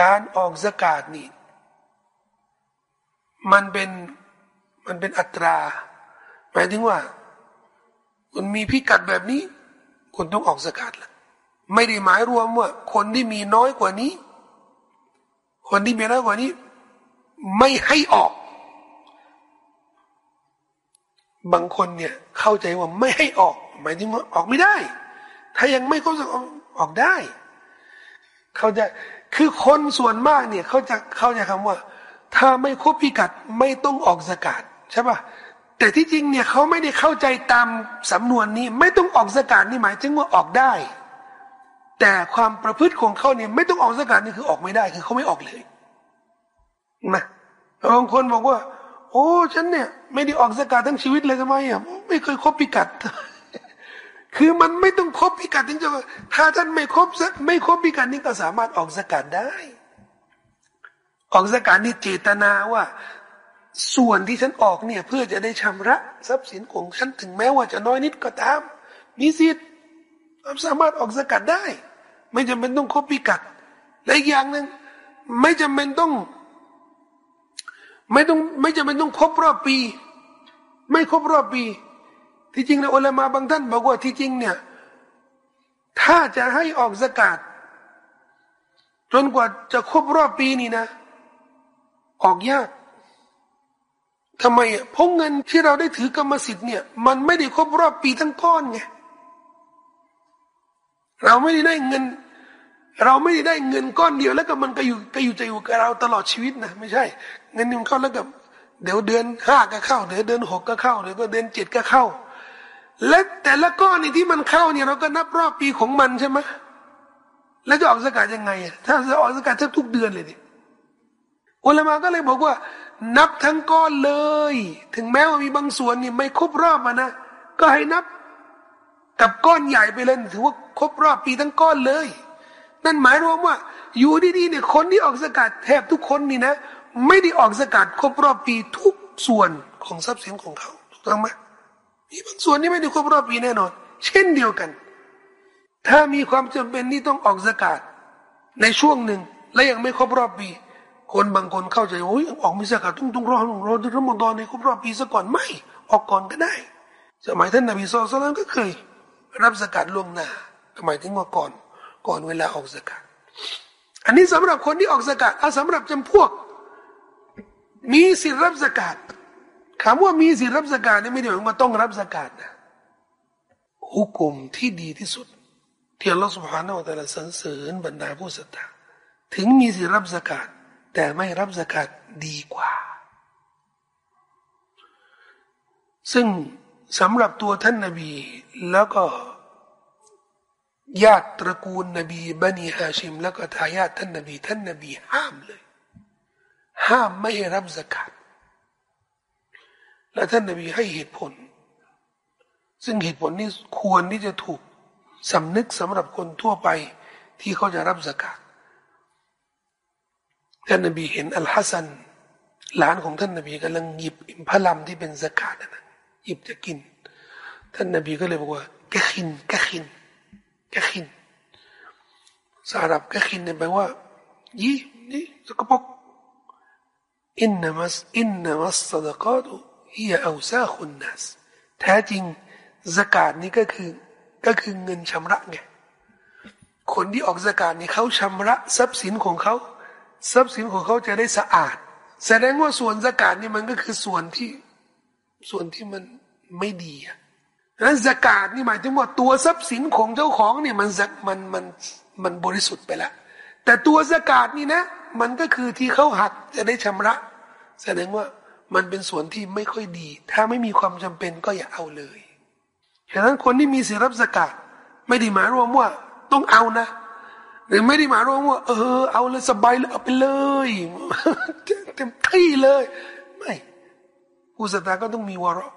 A: การออกสกาดนี่มันเป็นมันเป็นอัตรา หมายถึงว่า คุณมีพิกัดแบบนี้ คุณต้องออกสกัดละไม่ได้หมายรวมว่า คนที่มีน้อยกว่านี้ คนที่มีน้อยกว่านี้ ไม่ให้ออก บางคนเนี่ย เข้าใจว่าไม่ให้ออก หมายถึงว่าออกไม่ได้ ถ้ายังไม่เข้าใจออกได้ เขาจะคือคนส่วนมากเนี่ย เขาจะเข้าใจคำว่า ถ้าไม่ครบพิกัดไม่ต้องออกสกัดใช่ป่ะแต่ที่จริงเนี่ยเขาไม่ได้เข้าใจตามสำนวนนี้ ไม่ต้องออกสกาดนี่หมายถึงว่าออกได้ แต่ความประพฤติของเขาเนี่ยไม่ต้องออกสกาดนี่คือออกไม่ได้ คือเขาไม่ออกเลย นะบางคนบอกว่า โอ้ฉันเนี่ย ไม่ได้ออกสกาดทั้งชีวิตเลยทำไมอะไม่เคยครบพิกัด คือมันไม่ต้องครบพิกัดถึงจะถ้าท่านไม่ครบไม่ครบพิกัดนี่ก็สามารถออกสกาดได้ ออกสกาดนี่เจตนาว่า ส่วนที่ฉันออกเนี่ย เพื่อจะได้ชำระทรัพย์สินของฉันถึงแม้ว่าจะน้อยนิดก็ตาม มีสิทธิ์สามารถออกสกัดได้ ไม่จำเป็นต้องครบพิกัด และอีกอย่างหนึ่งไม่จำเป็นต้อง ไม่ต้องไม่จำเป็นต้องครบรอบปี ไม่ครบรอบปี ที่จริงนะอัลมาบางท่านบอกว่าที่จริงเนี่ย ถ้าจะให้ออกสกัดจนกว่าจะครบรอบปีนี่นะ ออกยากทำไมอะเพราะเงินที่เราได้ถือกรรมสิทธิ์เนี่ย มันไม่ได้ครบรอบปีทั้งก้อนไงเราไม่ได้ได้เงิน เราไม่ได้เงินก้อนเดียวแล้วก็มันก็อยู่ก็อยู่จะอยู่กับเราตลอดชีวิตนะไม่ใช่ เงินมันเข้าแล้วกับเดี๋ยวเดือนห้าก็เข้าเดี๋ยวเดือนหกก็เข้าเดี๋ยวก็เดือนเจ็ดก็เข้า และแต่ละก้อนนี่ที่มันเข้าเนี่ยเราก็นับรอบปีของมันใช่ไหมแล้วจะออกสกัดยังไงอะถ้าจะออกสกัดทุกเดือนเลยดิอุลามาก็เลยบอกว่า นับทั้งก้อนเลย ถึงแม้ว่ามีบางส่วนนี่ไม่ครบรอบมานะก็ให้นับ กับก้อนใหญ่ไปเลยถือว่าครบรอบปีทั้งก้อนเลย นั่นหมายรวมว่า อยู่ดีๆเนี่ยคนที่ออกสกัดแทบทุกคนนี่นะ ไม่ได้ออกสกัดครบรอบปีทุกส่วนของทรัพย์สินของเขาถูกต้องไหมมีบางส่วนที่ไม่ได้ครบรอบปีแน่นอน เช่นเดียวกัน ถ้ามีความจำเป็นที่ต้องออกสกัดในช่วงหนึ่งและยังไม่ครบรอบปี คนบางคนเข้าใจโอ้ยออกมีสกัดต้องต้องรอรอรอมฎอนในครบรอบปีซะก่อนไม่ออกก่อนก็ได้สมัยท่านนบีสุลต่านก็เคย รับสกัดล่วงหน้าหมายถึงว่าก่อน ก่อนเวลาออกสกัดอันนี้สำหรับคนที่ออกสกัดอาสำหรับจำพวก มีสิทธิรับสกัดคำว่ามีสิทธิรับสกัดนี่ไม่ได้หมายว่าต้องรับสกัดนะฮุกุมที่ดีที่สุดที่อัลลอฮฺสุบฮานาอัลลอฮฺสรรเสริญบรรดาผู้ศรัทธาถึงมีสิทธิรับสกัดแต่ไม่รับสกัดดีกว่า ซึ่งสำหรับตัวท่านนาบีแล้วก็ ญาติตระกูลนบีบันีฮาชิม แล้วก็ทายาทท่านนบี ท่านนบีห้ามเลย ห้ามไม่ให้รับสกัดและท่านนบีให้เหตุผล ซึ่งเหตุผลนี้ควรที่จะถูกสำนึกสำหรับคนทั่วไปที่เขาจะรับสกัดท่านนบีเห็นอัลฮัสซันหลานของท่านนบีกำลังหยิบอิมพลัมที่เป็นสกัดนะหยิบจะกิน ท่านนบีก็เลยบอกว่ากะขินกะขิน กะขินสารับกะขินเนี่ยแปลว่ายี่นี่สกปรกอินนามัสอินนามัสสดกาตุฮียอาซาคุนนัสแท้จริงสกาดนี้ก็คือก็คือเงินชำระไงคนที่ออกสกาดนี่เขาชำระทรัพย์สินของเขาทรัพย์สินของเขาจะได้สะอาด แสดงว่าส่วนสกาดนี่มันก็คือส่วนที่ส่วนที่มันไม่ดีอะ นั้นสกาดนี่หมายถึงว่าตัวทรัพย์สินของเจ้าของเนี่ยมันมันมันมันบริสุทธิ์ไปแล้ว แต่ตัวสกาดนี่นะ มันก็คือที่เขาหักจะได้ชำระ แสดงว่ามันเป็นส่วนที่ไม่ค่อยดี ถ้าไม่มีความจำเป็นก็อย่าเอาเลยฉะนั้นคนที่มีสิรับสกาดไม่ได้หมายรวมว่าต้องเอานะ หรือไม่ได้หมายรวมว่า เออ เอาเลยสบายเลยเอาไปเลยเต็มที่เลย ไม่ผู้ศรัทธาก็ต้องมีวาระ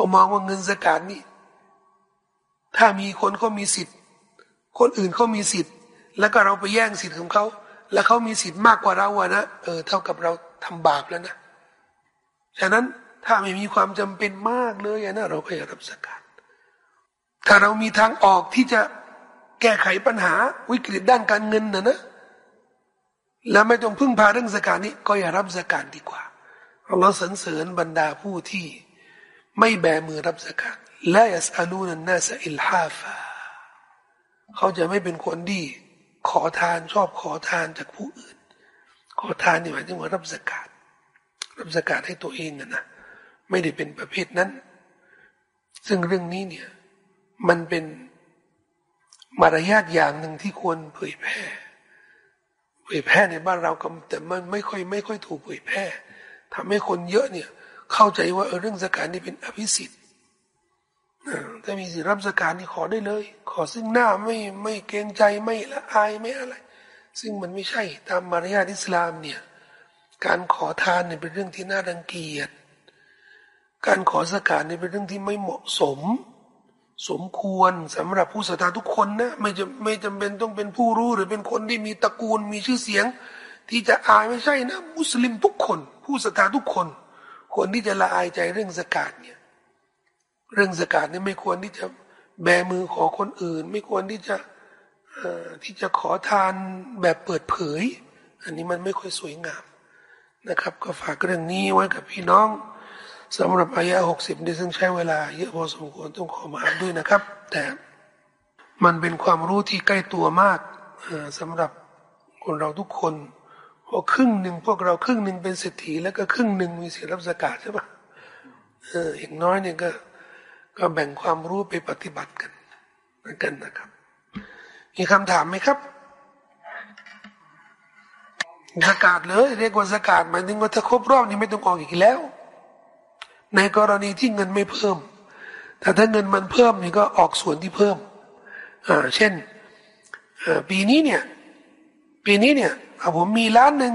A: พอมองว่าเงินสกาดนี่ ถ้ามีคนเขามีสิทธิ์ คนอื่นเขามีสิทธิ์ แล้วก็เราไปแย่งสิทธิ์ของเขา แล้วเขามีสิทธิ์มากกว่าเราอะนะเออเท่ากับเราทำบาปแล้วนะฉะนั้นถ้าไม่มีความจำเป็นมากเลยนะเราก็อย่ารับสกาดถ้าเรามีทางออกที่จะแก้ไขปัญหาวิกฤตด้านการเงินนะนะแล้วไม่ต้องพึ่งพาเรื่องสกาดนี้ก็อย่ารับสกาดดีกว่าเราสรรเสริญบรรดาผู้ที่ ไม่แบมือรับสกาดและยัสอาลูนันนาสอิลฮาฟาเขาจะไม่เป็นคนที่ขอทานชอบขอทานจากผู้อื่น ขอทานนี่หมายถึงว่ารับสกาดรับสกาดให้ตัวเองนะนะไม่ได้เป็นประเภทนั้น ซึ่งเรื่องนี้เนี่ยมันเป็นมารยาทอย่างหนึ่งที่ควรเผยแพร่เผยแพร่ในบ้านเราก็แต่มันไม่ค่อยไม่ค่อยถูกเผยแพร่ทำให้คนเยอะเนี่ย เข้าใจว่าเออเรื่องสการนี่เป็นอภิสิทธิ์ถ้ามีสิรับสการนี่ขอได้เลย ขอซึ่งหน้าไม่ไม่เกรงใจไม่ละอายไม่อะไร ซึ่งมันไม่ใช่ตามมารยาทอิสลามเนี่ยการขอทานเนี่ยเป็นเรื่องที่น่ารังเกียจ การขอสการเนี่ยเป็นเรื่องที่ไม่เหมาะสม สมควรสำหรับผู้ศรัทธาทุกคนนะไม่จะไม่จำเป็นต้องเป็นผู้รู้หรือเป็นคนที่มีตระกูลมีชื่อเสียง ที่จะอายไม่ใช่นะ มุสลิมทุกคน ผู้ศรัทธาทุกคน ควรที่จะละอายใจเรื่องสกาดเนี่ย เรื่องสกาดเนี่ยไม่ควรที่จะแบมือขอคนอื่น ไม่ควรที่จะที่จะขอทานแบบเปิดเผย อันนี้มันไม่ค่อยสวยงามนะครับ ก็ฝากเรื่องนี้ไว้กับพี่น้องสำหรับอายะหกสิบนี่ซึ่งใช้เวลาเยอะพอสมควรต้องขอมาอ่านด้วยนะครับ แต่มันเป็นความรู้ที่ใกล้ตัวมากสำหรับคนเราทุกคน พอครึ่งหนึ่งพวกเราครึ่งหนึ่งเป็นเศรษฐีแล้วก็ครึ่งหนึ่งมีสิทธิรับสกาดใช่ปะเอออย่างน้อยเนี่ยก็ ก็แบ่งความรู้ไปปฏิบัติกันกันนะครับ มีคำถามไหมครับสกาดเลย เรียกว่าสกาดหมายถึงว่าถ้าครบรอบนี้ไม่ต้องออกอีกแล้ว ในกรณีที่เงินไม่เพิ่ม แต่ถ้าเงินมันเพิ่มนี่ก็ออกส่วนที่เพิ่ม อ่า เช่นปีนี้เนี่ย ปีนี้เนี่ย อาผมมีล้านหนึ่ง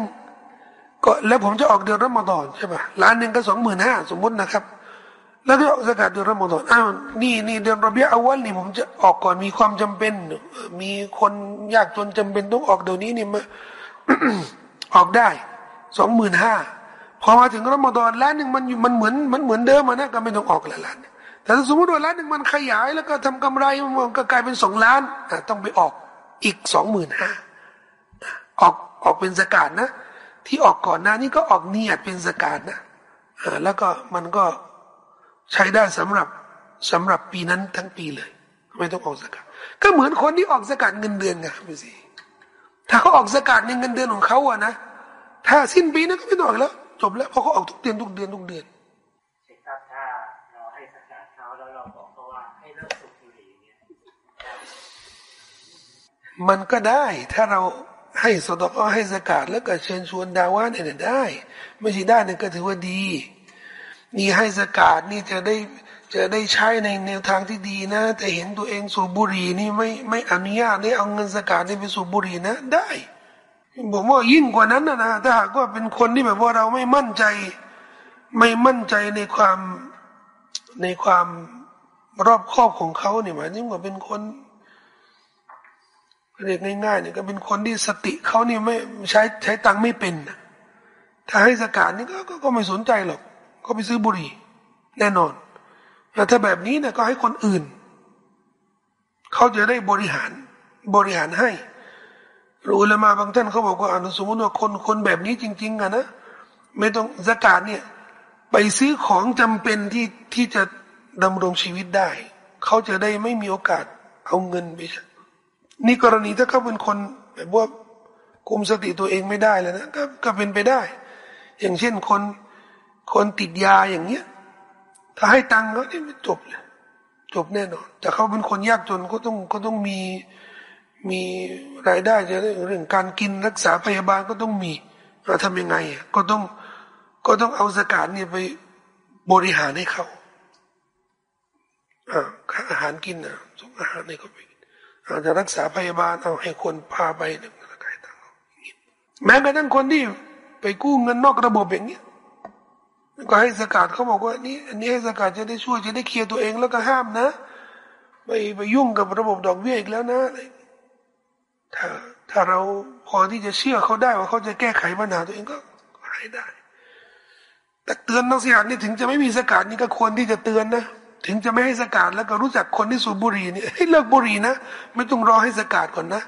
A: ก็แล้วผมจะออกเดือนรอมฎอนใช่ปะล้านหนึ่งก็สองหมื่นห้าสมมตินะครับ แล้วก็ออกสกัดเดือนรอมฎอนอ้าวนี่นี่เดือนรอเบียอวัลนี่ผมจะออกก่อนมีความจำเป็น มีคนยากจนจำเป็นต้องออกเดี๋ยวนี้นี่มาออกได้สองหมื่นห้าพอมาถึงรอมฎอนล้านหนึ่งมันมันเหมือนมันเหมือนเดิมนะก็ไม่ต้องออกละล้านแต่ถ้าสมมติว่าล้านหนึ่งมันขยาย แล้วก็ทำกำไรมันก็กลายเป็นสองล้านต้องไปออกอีกสองหมื่นห้าออก ออกเป็นสกัดนะ ที่ออกก่อนหน้านี้ก็ออกเนียดเป็นสกาดนะแล้วก็มันก็ใช้ได้สำหรับสำหรับปีนั้นทั้งปีเลย ไม่ต้องออกสกาดก็เหมือนคนที่ออกสกาดเงินเดือนไงพี่สิถ้าเขาออกสกาดในเงินเดือนของเขาอะนะถ้าสิ้นปีนั้นก็ไม่ต้องออกแล้วจบแล้วเพราะเขาออกทุกเดือนทุกเดือนทุกเดือน
B: ครับถ้าเราให้สกาดเขาแล้วเราบอกเขาว่าให้เลิกสูบบุหรี่เนี่ย
A: มันก็ได้ถ้าเรา ให้สดก็ให้สกาดแล้วก็เชิญชวนดาว่าเนี่ยได้ ไม่ใช่ได้เนี่ยก็ถือว่าดีนี่ให้สกาดนี่จะได้จะได้ใช้ในแนวทางที่ดีนะแต่เห็นตัวเองสูบบุหรี่นี่ไม่ไม่อนุญาตได้เอาเงินสกาดนี่ไปสูบบุหรี่นะ ได้ผมว่ายิ่งกว่านั้นนะนะถ้าหากว่าเป็นคนที่แบบว่าเราไม่มั่นใจ ไม่มั่นใจในความในความรอบครอบของเขาเนี่ยหมายถึงว่าเป็นคน เรียกง่ายๆเนี่ยก็เป็นคนที่สติเขาเนี่ยไม่ใช้ใช้ตังค์ไม่เป็นถ้าให้สกาดนี่ก็ก็ไม่สนใจหรอกก็ไปซื้อบุหรี่แน่นอนแต่ถ้าแบบนี้เนี่ยก็ให้คนอื่นเขาจะได้บริหารบริหารให้รู้เลยมาบางท่านเขาบอกว่าอนุสมมติว่าคนคนแบบนี้จริง ๆอะนะไม่ต้องสกาดเนี่ย ไปซื้อของจำเป็นที่ที่จะดำรงชีวิตได้ เขาจะได้ไม่มีโอกาสเอาเงินไปใช้ นี่กรณีถ้าเขาเป็นคนแบบว่าคุมสติตัวเองไม่ได้แล้วนะก็ก็เป็นไปได้ อย่างเช่นคนคนติดยาอย่างเงี้ย ถ้าให้ตังค์เขาเนี่ยจบเลยจบแน่นอน แต่เขาเป็นคนยากจนก็ต้องก็ต้องมีมีรายได้จะเรื่องการกินรักษาพยาบาลก็ต้องมีเราทำยังไงอะก็ต้องก็ต้องเอาสกัดเนี่ยไปบริหารให้เขาอ่าอาหารกินอะส่งอาหารให้เขาไป อาจจะรักษาพยาบาลเอาให้คนพาไปหนึ่งกายตังแม้กระทั่งคนที่ไปกู้เงินนอกระบบอย่างเงี้ยก็ให้สกัดเขาบอกว่านี่อันนี้ให้สกัดจะได้ช่วยจะได้เคลียร์ตัวเองแล้วก็ห้ามนะไปไปยุ่งกับระบบดอกเบี้ยอีกแล้วนะอะไรถ้าถ้าเราพอที่จะเชื่อเขาได้ว่าเขาจะแก้ไขปัญหาตัวเองก็ให้ได้แต่เตือนนักเสียนี่ถึงจะไม่มีสกัดนี่ก็ควรที่จะเตือนนะ ถึงจะไม่ให้สกาดแล้วก็รู้จักคนที่สูบบุหรี่นี่ให้เลิกบุหรี่นะ ไม่ต้องรอให้สกาดก่อนนะ